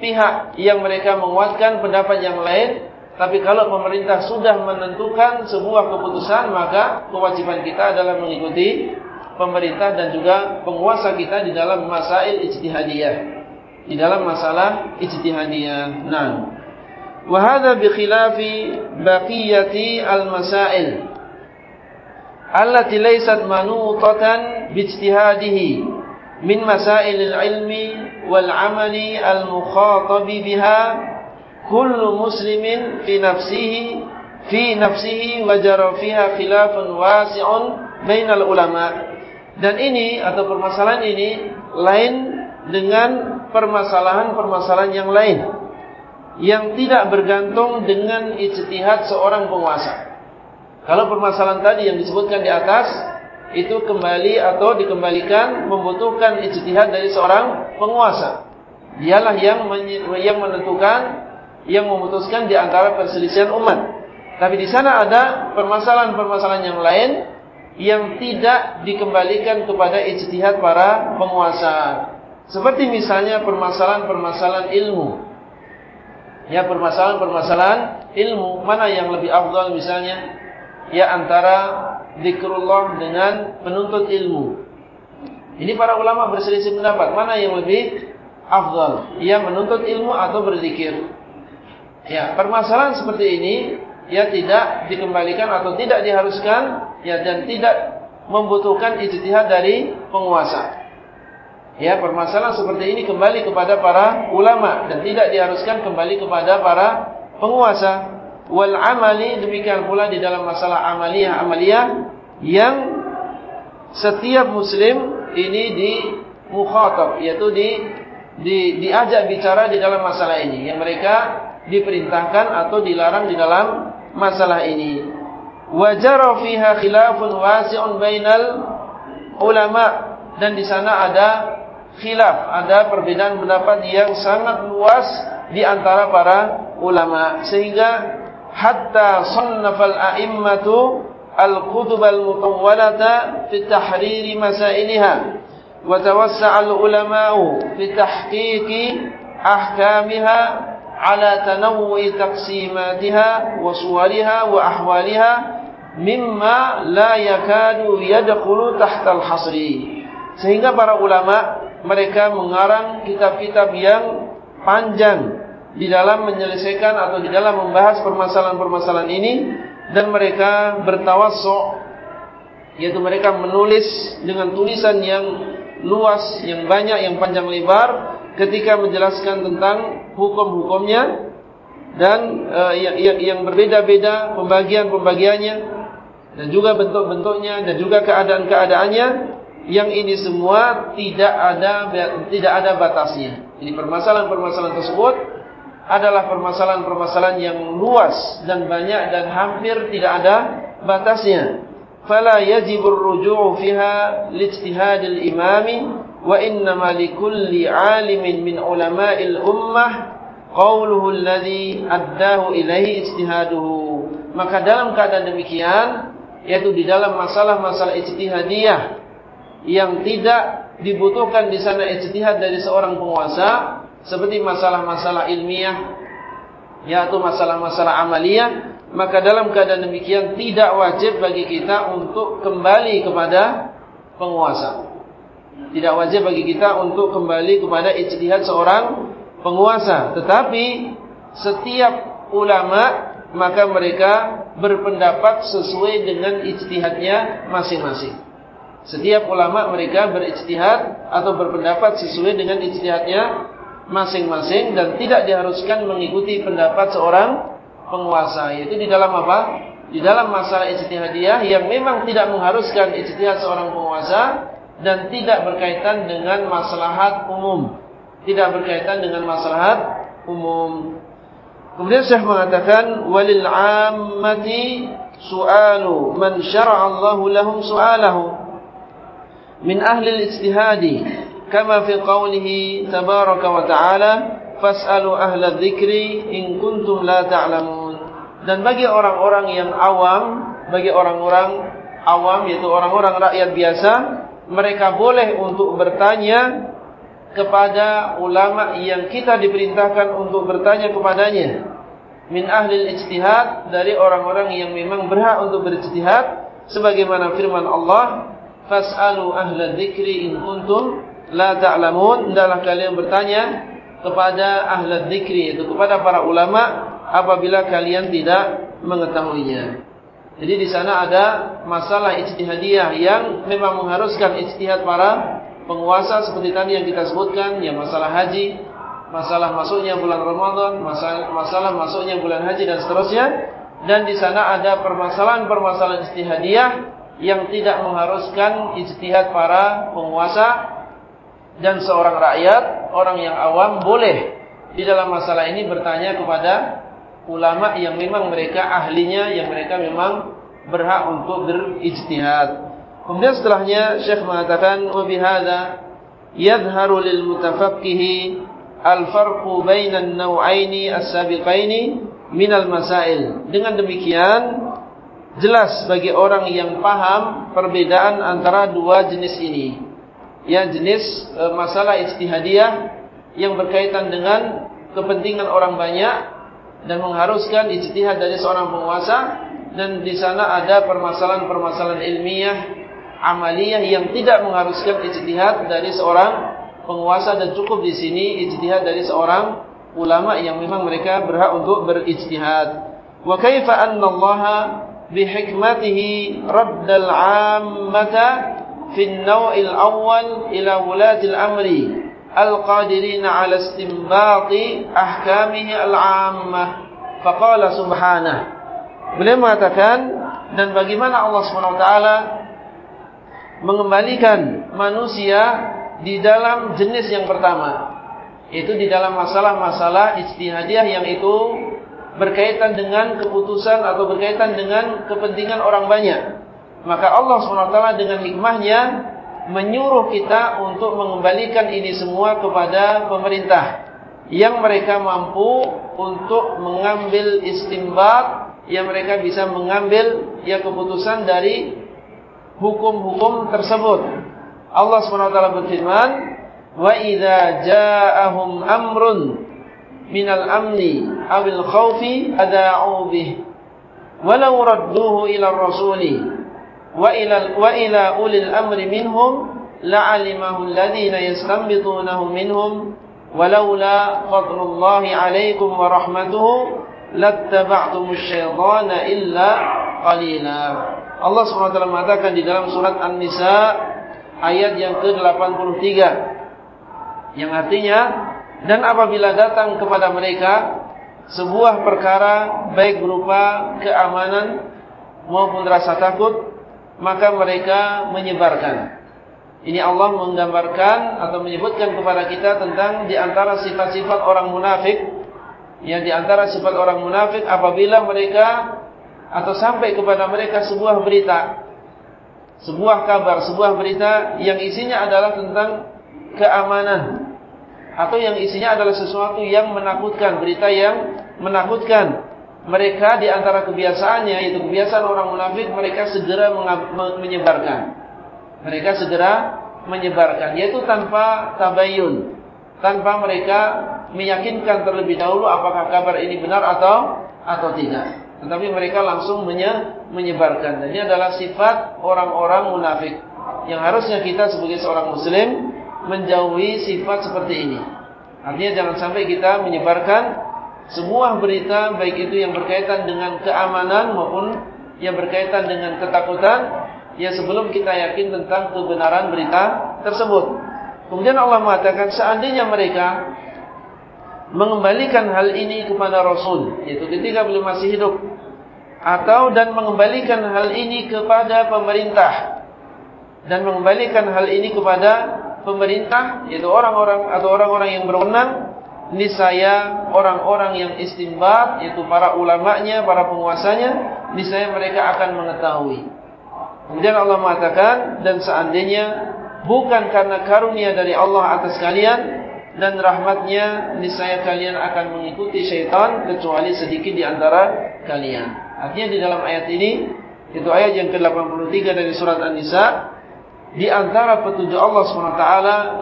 pihak yang mereka menguatkan pendapat yang lain, tapi kalau pemerintah sudah menentukan sebuah keputusan, maka kewajiban kita adalah mengikuti pemerintah dan juga penguasa kita di dalam masail ijtihadiyah. Di dalam masalah ijtihadiyah. Nah, wa hadha bi khilafi baqiyati al-masail allati laysat manutatan bi min masailil ilmi wal amali al mukhatabi biha kullu muslimin fi nafsihi fi nafsihi wa jara fiha khilafun wasi'un bainal ulama dan ini atau permasalahan ini lain dengan permasalahan-permasalahan yang lain yang tidak bergantung dengan ijtihad seorang penguasa. Kalau permasalahan tadi yang disebutkan di atas itu kembali atau dikembalikan membutuhkan ijtihad dari seorang penguasa. Dialah yang yang menentukan, yang memutuskan di antara perselisihan umat. Tapi di sana ada permasalahan-permasalahan yang lain yang tidak dikembalikan kepada ijtihad para penguasa. Seperti misalnya permasalahan-permasalahan ilmu. Ya, permasalahan-permasalahan ilmu mana yang lebih afdal misalnya? Ya antara zikrullah dengan penuntut ilmu. Ini para ulama berselisih pendapat mana yang lebih afdal, ia menuntut ilmu atau berzikir. Ya, permasalahan seperti ini ya tidak dikembalikan atau tidak diharuskan ya dan tidak membutuhkan ijtihad dari penguasa. Ya, permasalahan seperti ini kembali kepada para ulama dan tidak diharuskan kembali kepada para penguasa. Wal amali demikian pula di dalam masalah amaliyah-amaliyah yang setiap muslim ini di mukhatab yaitu di, di diajak bicara di dalam masalah ini yang mereka diperintahkan atau dilarang di dalam masalah ini. Wajara fiha khilafun wasi'un bainal ulama dan di sana ada khilaf ada perbedaan pendapat yang sangat luas di antara para ulama sehingga hatta sannafal a'immatu al-kutub al-mutawwalata fi tahriri masailiha wa tawassa'al ulama'u fi tahqiqi ahkamiha ala tanawwu'i taqsimatiha wa suwariha wa ahwaliha mimma la yakadu yadkhulu tahta al-hasri. Sehingga para ulama mereka mengarang kitab-kitab yang panjang. Di dalam menyelesaikan atau di dalam membahas permasalahan-permasalahan ini dan mereka bertawassu yaitu mereka menulis dengan tulisan yang luas, yang banyak, yang panjang lebar ketika menjelaskan tentang hukum-hukumnya dan uh, yang, yang, yang berbeda-beda pembagian-pembagiannya dan juga bentuk-bentuknya dan juga keadaan-keadaannya yang ini semua tidak ada tidak ada batasnya. Ini permasalahan-permasalahan tersebut adalah permasalahan-permasalahan yang luas dan banyak dan hampir tidak ada batasnya. Fala yajibur ruju'u fiha lijtihad al-imam wa innama likulli 'alimin min ulama'il ummah qawluhu alladhi addahu ilaihi ijtihaduhu. Maka dalam keadaan demikian yaitu di dalam masalah-masalah ijtihadiyah yang tidak dibutuhkan di sana ijtihad dari seorang penguasa seperti masalah-masalah ilmiah yaitu masalah-masalah amaliyah maka dalam keadaan demikian tidak wajib bagi kita untuk kembali kepada penguasa. Tidak wajib bagi kita untuk kembali kepada ijtihad seorang penguasa. Tetapi setiap ulama maka mereka berpendapat sesuai dengan ijtihadnya masing-masing. Setiap ulama mereka berijtihad atau berpendapat sesuai dengan ijtihadnya masing-masing dan tidak diharuskan mengikuti pendapat seorang penguasa yaitu di dalam apa? Di dalam masalah ijtihadiyah yang memang tidak mengharuskan ijtihad seorang penguasa dan tidak berkaitan dengan maslahat umum. Tidak berkaitan dengan maslahat umum. Kemudian Syekh mengatakan walil ammati su'alu man syara'a Allahu lahum su'alahu min ahli al-ijtihadi kama fi qawlihi tabaraka wa ta'ala fas'alu ahla dzikri in kuntum la ta'lamun. Dan bagi orang-orang yang awam bagi orang-orang awam yaitu orang-orang rakyat biasa mereka boleh untuk bertanya kepada ulama yang kita diperintahkan untuk bertanya kepadanya. Min ahli ijtihad dari orang-orang yang memang berhak untuk berijtihad sebagaimana firman Allah fas'alu ahla dzikri in kuntum la ta'lamun hendaklah kalian bertanya kepada ahli dzikri itu kepada para ulama apabila kalian tidak mengetahuinya. Jadi di sana ada masalah ijtihadiyah yang memang mengharuskan ijtihad para penguasa seperti tadi yang kita sebutkan, yang masalah haji, masalah masuknya bulan Ramadan, masalah, masalah masuknya bulan haji dan seterusnya. Dan di sana ada permasalahan-permasalahan ijtihadiyah yang tidak mengharuskan ijtihad para penguasa dan seorang rakyat, orang yang awam boleh di dalam masalah ini bertanya kepada ulama yang memang mereka ahlinya, yang mereka memang berhak untuk berijtihad. Kemudian setelahnya Syekh mengatakan wa bihadza yadhharu lil mutafaqqihi al farqu bainan naw'aini as-sabiqaini min al masail. Dengan demikian jelas bagi orang yang paham perbedaan antara dua jenis ini yang jenis e, masalah ijtihadiyah yang berkaitan dengan kepentingan orang banyak dan mengharuskan ijtihad dari seorang penguasa dan di sana ada permasalahan-permasalahan ilmiah amaliyah yang tidak mengharuskan ijtihad dari seorang penguasa dan cukup di sini ijtihad dari seorang ulama yang memang mereka berhak untuk berijtihad. Wa kaifa anna Allah bi hikmatihi raddal 'ammata fi an-naw'il awwal ila wulati al-amri al-qadirin 'ala istinbati ahkamihi al-'ammah. Faqala. Beliau mengatakan dan bagaimana Allah taala mengembalikan manusia di dalam jenis yang pertama itu di dalam masalah-masalah ijtihadiyah yang itu berkaitan dengan keputusan atau berkaitan dengan kepentingan orang banyak maka Allah SWT dengan hikmahnya menyuruh kita untuk mengembalikan ini semua kepada pemerintah yang mereka mampu untuk mengambil istimbat yang mereka bisa mengambil ya keputusan dari hukum-hukum tersebut. Allah SWT berfirman, "Wa idza ja'ahum amrun minal amni awil khawfi ada'u bih walau radduhu ila rasuli wa ila ulil amri minhum la'alimahu alladhina yastanbitunahu minhum walaula fadlullahi 'alaykum wa rahmatuhu syaitana illa qalila." Allah SWT mengatakan di dalam surat An-Nisa ayat yang ke-83 yang artinya dan apabila datang kepada mereka sebuah perkara baik berupa keamanan maupun rasa takut maka mereka menyebarkan ini Allah menggambarkan atau menyebutkan kepada kita tentang di antara sifat-sifat orang munafik yang di antara sifat orang munafik apabila mereka atau sampai kepada mereka sebuah berita sebuah kabar, sebuah berita yang isinya adalah tentang keamanan atau yang isinya adalah sesuatu yang menakutkan, berita yang menakutkan. Mereka di antara kebiasaannya yaitu kebiasaan orang munafik mereka segera menyebarkan. Mereka segera menyebarkan yaitu tanpa tabayun, tanpa mereka meyakinkan terlebih dahulu apakah kabar ini benar atau atau tidak. Tetapi mereka langsung menyebarkan. Dan ini adalah sifat orang-orang munafik. Yang harusnya kita sebagai seorang muslim menjauhi sifat seperti ini. Artinya jangan sampai kita menyebarkan semua berita baik itu yang berkaitan dengan keamanan maupun yang berkaitan dengan ketakutan ya sebelum kita yakin tentang kebenaran berita tersebut. Kemudian Allah mengatakan seandainya mereka mengembalikan hal ini kepada Rasul, yaitu ketika beliau masih hidup, atau dan mengembalikan hal ini kepada pemerintah dan mengembalikan hal ini kepada pemerintah yaitu orang-orang atau orang-orang yang berwenang niscaya orang-orang yang istimbat yaitu para ulamanya para penguasanya niscaya mereka akan mengetahui. Kemudian Allah mengatakan dan seandainya bukan karena karunia dari Allah atas kalian dan rahmatnya niscaya kalian akan mengikuti syaitan kecuali sedikit di antara kalian. Artinya di dalam ayat ini itu ayat yang ke-83 dari surat An-Nisa di antara petunjuk Allah SWT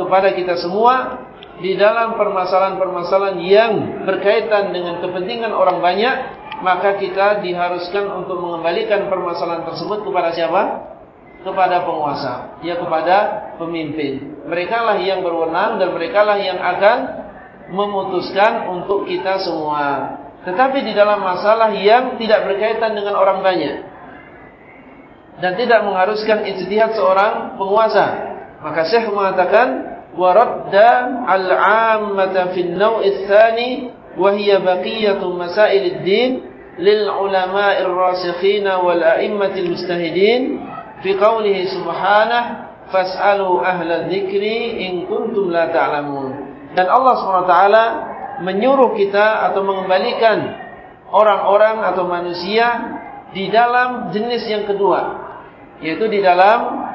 kepada kita semua di dalam permasalahan-permasalahan yang berkaitan dengan kepentingan orang banyak maka kita diharuskan untuk mengembalikan permasalahan tersebut kepada siapa? kepada penguasa ya kepada pemimpin mereka lah yang berwenang dan mereka lah yang akan memutuskan untuk kita semua tetapi di dalam masalah yang tidak berkaitan dengan orang banyak dan tidak mengharuskan ijtihad seorang penguasa, maka Syekh mengatakan an-naw' tsani wa hiya baqiyatu masail ad-din lil ulama'ir rasikhin wal a'immatil mustahidin fi qawlihi subhanahu fas'alu ahla dzikri in kuntum la ta'lamun. Dan Allah taala menyuruh kita atau mengembalikan orang-orang atau manusia di dalam jenis yang kedua yaitu di dalam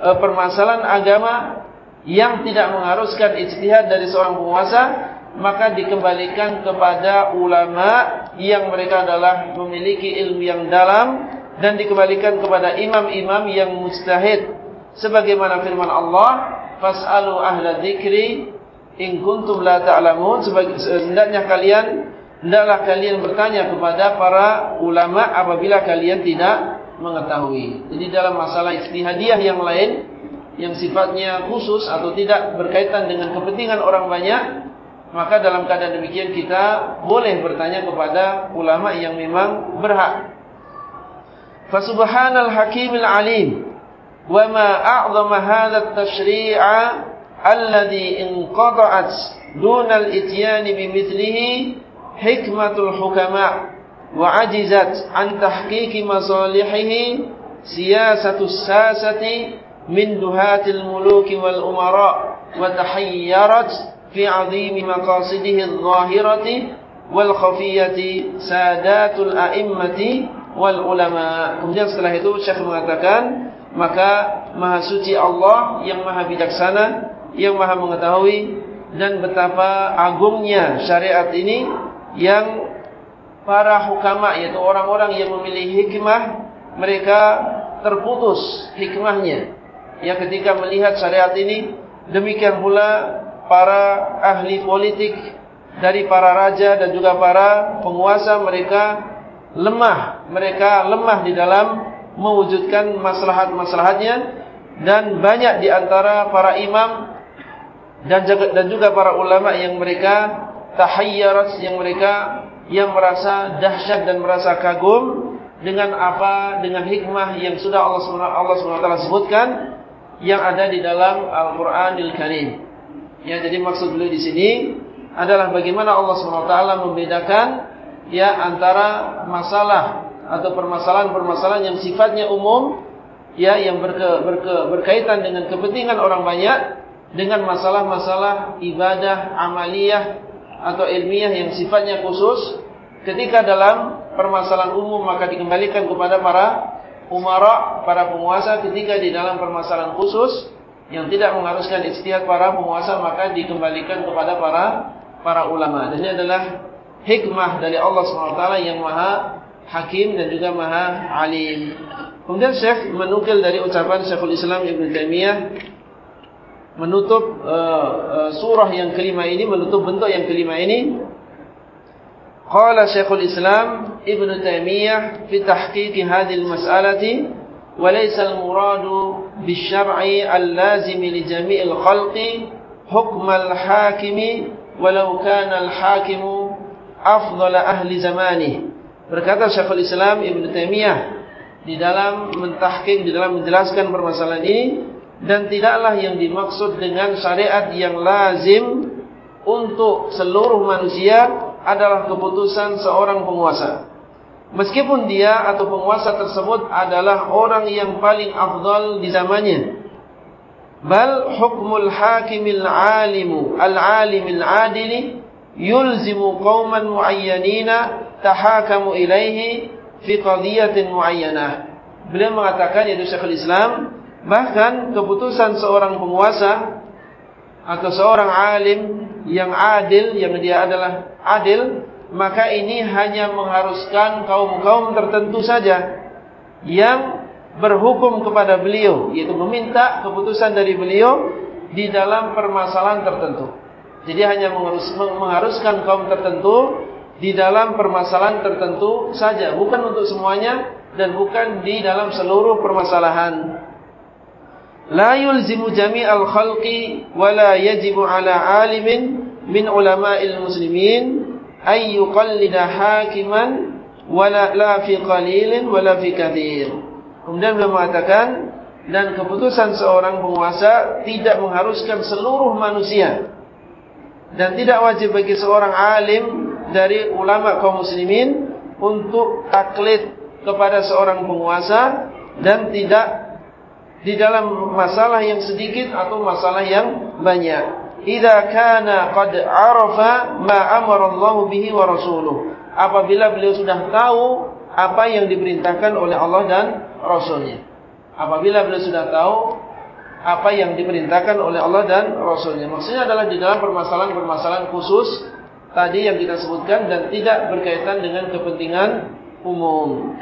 e, permasalahan agama yang tidak mengharuskan ijtihad dari seorang penguasa maka dikembalikan kepada ulama yang mereka adalah memiliki ilmu yang dalam dan dikembalikan kepada imam-imam yang mustahid sebagaimana firman Allah fas'alu ahla dzikri in kuntum la ta'lamun hendaknya kalian hendaklah kalian bertanya kepada para ulama apabila kalian tidak mengetahui. Jadi dalam masalah istihadiah yang lain yang sifatnya khusus atau tidak berkaitan dengan kepentingan orang banyak, maka dalam keadaan demikian kita boleh bertanya kepada ulama yang memang berhak. Fa subhanal hakimil alim wa ma a'zama hadha at-tashri'a alladhi inqata'at duna al-ityan bimithlihi hikmatul hukama wa ajizat an tahqiqi masalihihi siyasatus sasati min duhatil الملوك wal umara wa tahayyarat fi azimi maqasidihi adh-dhahirati wal khafiyati sadatul a'immati wal ulama. Kemudian setelah itu Syekh mengatakan maka maha suci Allah yang maha bijaksana yang maha mengetahui dan betapa agungnya syariat ini yang para hukama yaitu orang-orang yang memilih hikmah mereka terputus hikmahnya yang ketika melihat syariat ini demikian pula para ahli politik dari para raja dan juga para penguasa mereka lemah mereka lemah di dalam mewujudkan maslahat-maslahatnya. Dan banyak di antara para imam dan dan juga para ulama yang mereka tahayyarat yang mereka yang merasa dahsyat dan merasa kagum dengan apa dengan hikmah yang sudah Allah SWT sebutkan yang ada di dalam Al-Qur'anil Karim. Ya, jadi maksud beliau di sini adalah bagaimana Allah SWT membedakan ya antara masalah atau permasalahan-permasalahan yang sifatnya umum ya yang berke, berke, berkaitan dengan kepentingan orang banyak dengan masalah-masalah ibadah amaliyah atau ilmiah yang sifatnya khusus ketika dalam permasalahan umum maka dikembalikan kepada para umara para penguasa ketika di dalam permasalahan khusus yang tidak mengharuskan ijtihad para penguasa maka dikembalikan kepada para para ulama. Dan ini adalah hikmah dari Allah SWT yang maha hakim dan juga maha alim. Kemudian Syekh menukil dari ucapan Syekhul Islam Ibn Taymiyah menutup uh, uh, surah yang kelima ini menutup bentuk yang kelima ini. Qala Syekhul Islam Ibn Taymiyah fi tahqiqi hadhihi al-mas'alati wa laysa al-muradu bisyar'i al-lazim li jami'il khalqi hukm al-hakimi walau kana al-hakimu afdhal ahli zamani berkata Syekhul Islam Ibn Taymiyah di dalam mentahqiq di dalam menjelaskan permasalahan ini dan tidaklah yang dimaksud dengan syariat yang lazim untuk seluruh manusia adalah keputusan seorang penguasa. Meskipun dia atau penguasa tersebut adalah orang yang paling afdal di zamannya. Bal hukmul hakimil alimu al-alimil adili yulzimu qauman muayyanina tahakamu ilaihi fi qadiyatin muayyanah. Beliau mengatakan yaitu Syekhul Islam bahkan keputusan seorang penguasa atau seorang alim yang adil yang dia adalah adil maka ini hanya mengharuskan kaum-kaum tertentu saja yang berhukum kepada beliau yaitu meminta keputusan dari beliau di dalam permasalahan tertentu. Jadi hanya mengharuskan kaum tertentu di dalam permasalahan tertentu saja, bukan untuk semuanya dan bukan di dalam seluruh permasalahan. La yulzimu jami'al khalqi wa la yajibu ala alimin min ulama'il muslimin ay yuqallida hakiman wala la fi qalilin wala fi kathir. Kemudian beliau mengatakan dan keputusan seorang penguasa tidak mengharuskan seluruh manusia dan tidak wajib bagi seorang alim dari ulama kaum muslimin untuk taklid kepada seorang penguasa dan tidak di dalam masalah yang sedikit atau masalah yang banyak. Idza kana qad arafa ma amara Allah bihi wa rasuluh. Apabila beliau sudah tahu apa yang diperintahkan oleh Allah dan Rasulnya. Apabila beliau sudah tahu apa yang diperintahkan oleh Allah dan Rasulnya. Maksudnya adalah di dalam permasalahan-permasalahan khusus tadi yang kita sebutkan dan tidak berkaitan dengan kepentingan umum.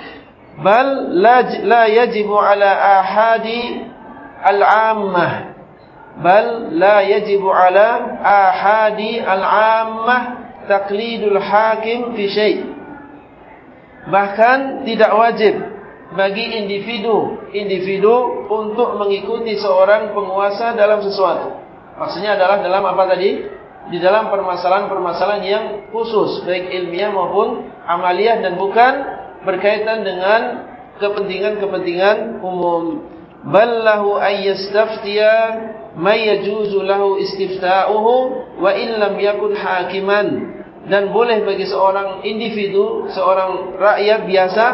bal la, yajibu ala ahadi al-ammah bal la yajibu ala ahadi al-ammah taqlidul hakim fi syai' bahkan tidak wajib bagi individu individu untuk mengikuti seorang penguasa dalam sesuatu. Maksudnya adalah dalam apa tadi? Di dalam permasalahan-permasalahan yang khusus baik ilmiah maupun amaliyah dan bukan berkaitan dengan kepentingan-kepentingan umum. Ballahu ayyastaftiya may yajuzu lahu istifta'uhu wa in lam yakun hakiman. Dan boleh bagi seorang individu, seorang rakyat biasa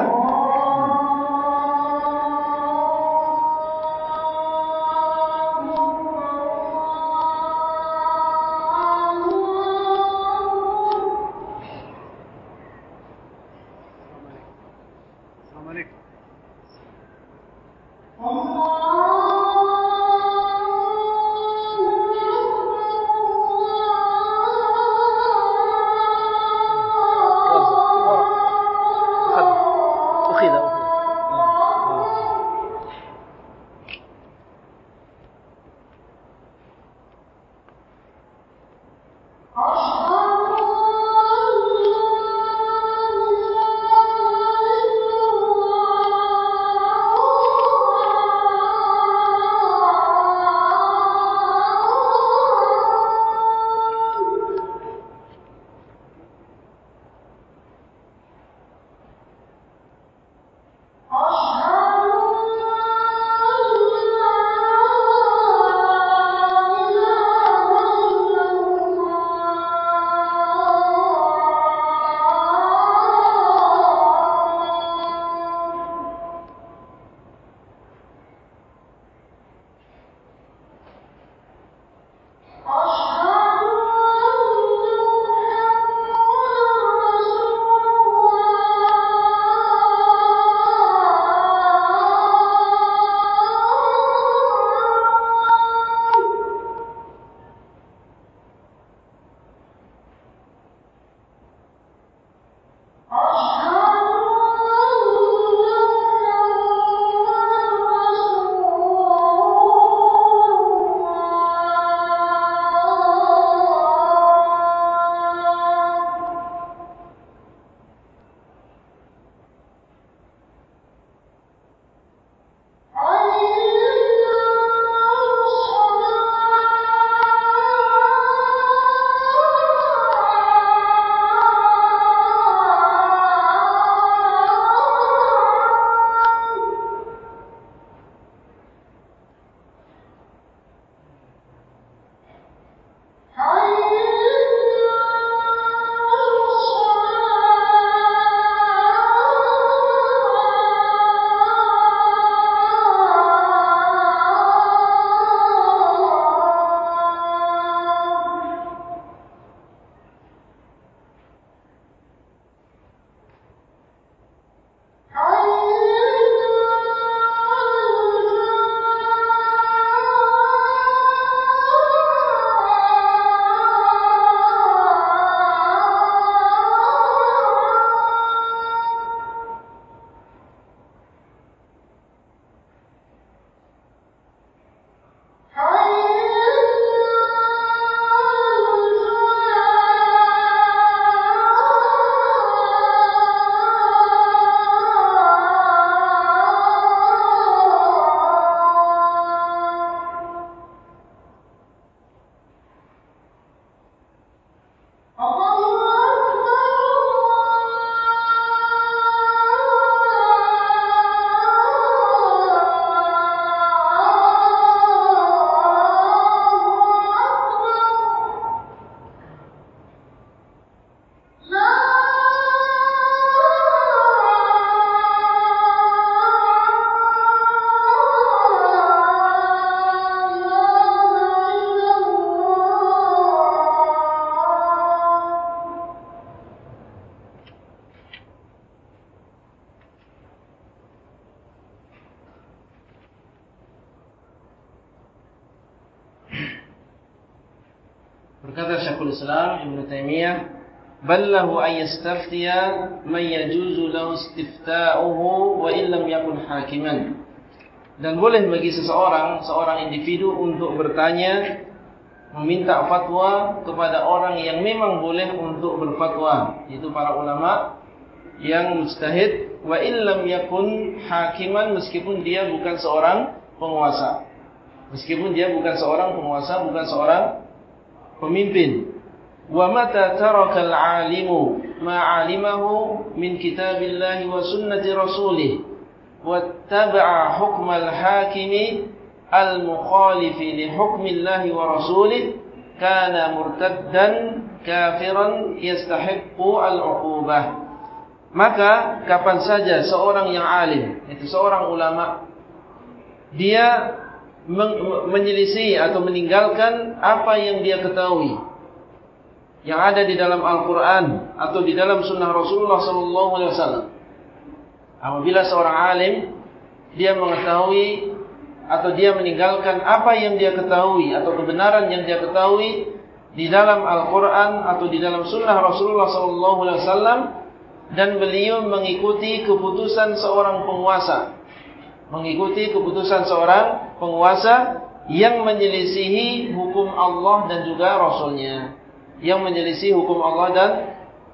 ballahu ayyastaftiya man yajuzu lahu istifta'uhu wa illam yakun hakiman dan boleh bagi seseorang seorang individu untuk bertanya meminta fatwa kepada orang yang memang boleh untuk berfatwa yaitu para ulama yang mustahid wa illam yakun hakiman meskipun dia bukan seorang penguasa. Meskipun dia bukan seorang penguasa, bukan seorang pemimpin. Wa mata taraka al-alimu ma 'alimahu min kitabillahi wa sunnati rasulih wattaba'a hukma al-hakimi al-mukhalifi li hukmillahi wa rasulih kana murtaddan. Maka kapan saja seorang yang alim, itu seorang ulama, dia menyelisih atau meninggalkan apa yang dia ketahui yang ada di dalam Al-Quran atau di dalam Sunnah Rasulullah SAW. Apabila seorang alim dia mengetahui atau dia meninggalkan apa yang dia ketahui atau kebenaran yang dia ketahui di dalam Al-Quran atau di dalam Sunnah Rasulullah SAW dan beliau mengikuti keputusan seorang penguasa mengikuti keputusan seorang penguasa yang menyelisihi hukum Allah dan juga Rasulnya yang menyelisihi hukum Allah dan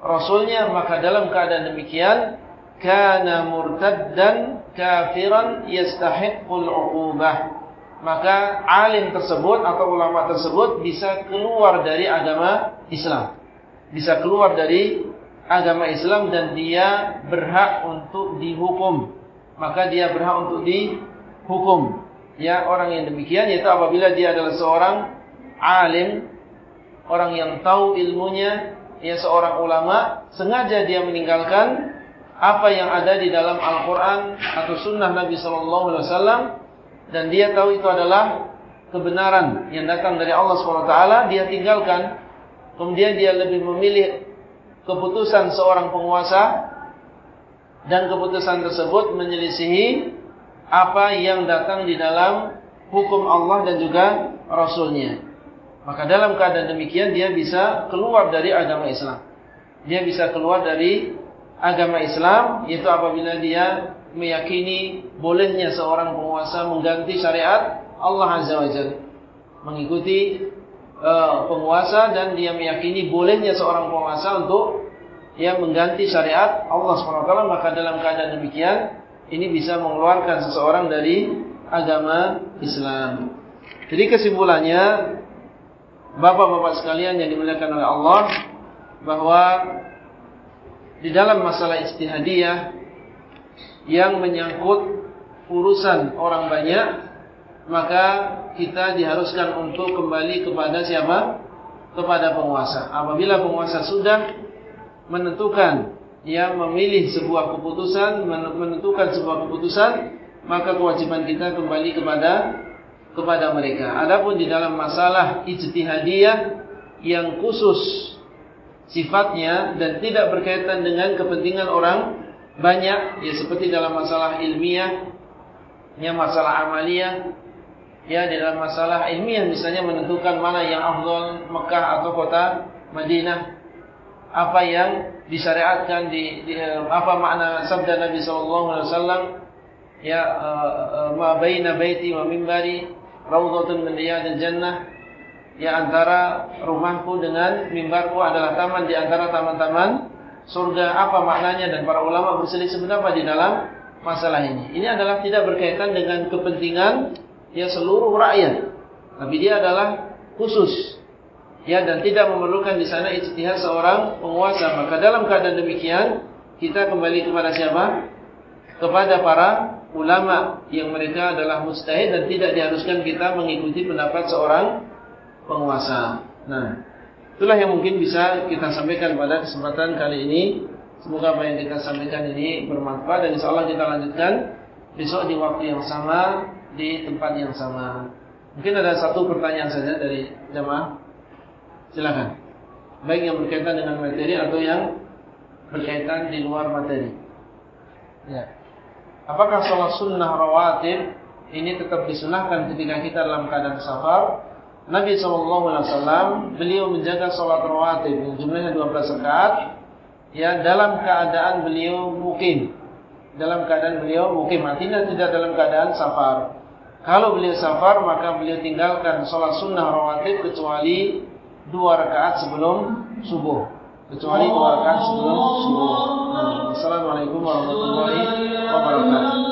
Rasulnya maka dalam keadaan demikian kana murtaddan kafiran yastahiqqul uqubah maka alim tersebut atau ulama tersebut bisa keluar dari agama Islam bisa keluar dari agama Islam dan dia berhak untuk dihukum. Maka dia berhak untuk dihukum. Ya, orang yang demikian yaitu apabila dia adalah seorang alim, orang yang tahu ilmunya, ya seorang ulama, sengaja dia meninggalkan apa yang ada di dalam Al-Qur'an atau sunnah Nabi sallallahu alaihi wasallam dan dia tahu itu adalah kebenaran yang datang dari Allah SWT, dia tinggalkan. Kemudian dia lebih memilih keputusan seorang penguasa dan keputusan tersebut menyelisihi apa yang datang di dalam hukum Allah dan juga Rasulnya. Maka dalam keadaan demikian dia bisa keluar dari agama Islam. Dia bisa keluar dari agama Islam yaitu apabila dia meyakini bolehnya seorang penguasa mengganti syariat Allah Azza wa Jalla. Mengikuti uh, penguasa dan dia meyakini bolehnya seorang penguasa untuk yang mengganti syariat Allah SWT maka dalam keadaan demikian ini bisa mengeluarkan seseorang dari agama Islam. Jadi kesimpulannya Bapak-bapak sekalian yang dimuliakan oleh Allah bahwa di dalam masalah istihadiyah yang menyangkut urusan orang banyak maka kita diharuskan untuk kembali kepada siapa? Kepada penguasa. Apabila penguasa sudah menentukan yang memilih sebuah keputusan, menentukan sebuah keputusan, maka kewajiban kita kembali kepada kepada mereka. Adapun di dalam masalah ijtihadiyah yang khusus sifatnya dan tidak berkaitan dengan kepentingan orang banyak, ya seperti dalam masalah ilmiah, ya masalah amaliyah, ya di dalam masalah ilmiah misalnya menentukan mana yang afdal Mekah atau kota Madinah apa yang disyariatkan di, di apa makna sabda Nabi wasallam ya uh, uh, ma baina baiti wa minbari raudhatun min riyadil jannah ya antara rumahku dengan mimbarku adalah taman di antara taman-taman surga apa maknanya dan para ulama berselisih pendapat di dalam masalah ini ini adalah tidak berkaitan dengan kepentingan ya seluruh rakyat. Tapi dia adalah khusus. Ya dan tidak memerlukan di sana ijtihad seorang penguasa. Maka dalam keadaan demikian kita kembali kepada siapa? Kepada para ulama yang mereka adalah mustahid dan tidak diharuskan kita mengikuti pendapat seorang penguasa. Nah, itulah yang mungkin bisa kita sampaikan pada kesempatan kali ini. Semoga apa yang kita sampaikan ini bermanfaat dan insya Allah kita lanjutkan besok di waktu yang sama di tempat yang sama. Mungkin ada satu pertanyaan saja dari jemaah. Silakan. Baik yang berkaitan dengan materi atau yang berkaitan di luar materi. Ya. Apakah sholat sunnah rawatib ini tetap disunahkan ketika kita dalam keadaan safar? Nabi SAW beliau menjaga sholat rawatib yang jumlahnya 12 rakaat ya dalam keadaan beliau mukim dalam keadaan beliau mukim artinya tidak dalam keadaan safar kalau beliau safar maka beliau tinggalkan sholat sunnah rawatib kecuali dua rakaat sebelum subuh. Kecuali rakaat sebelum subuh. Assalamualaikum warahmatullahi wabarakatuh.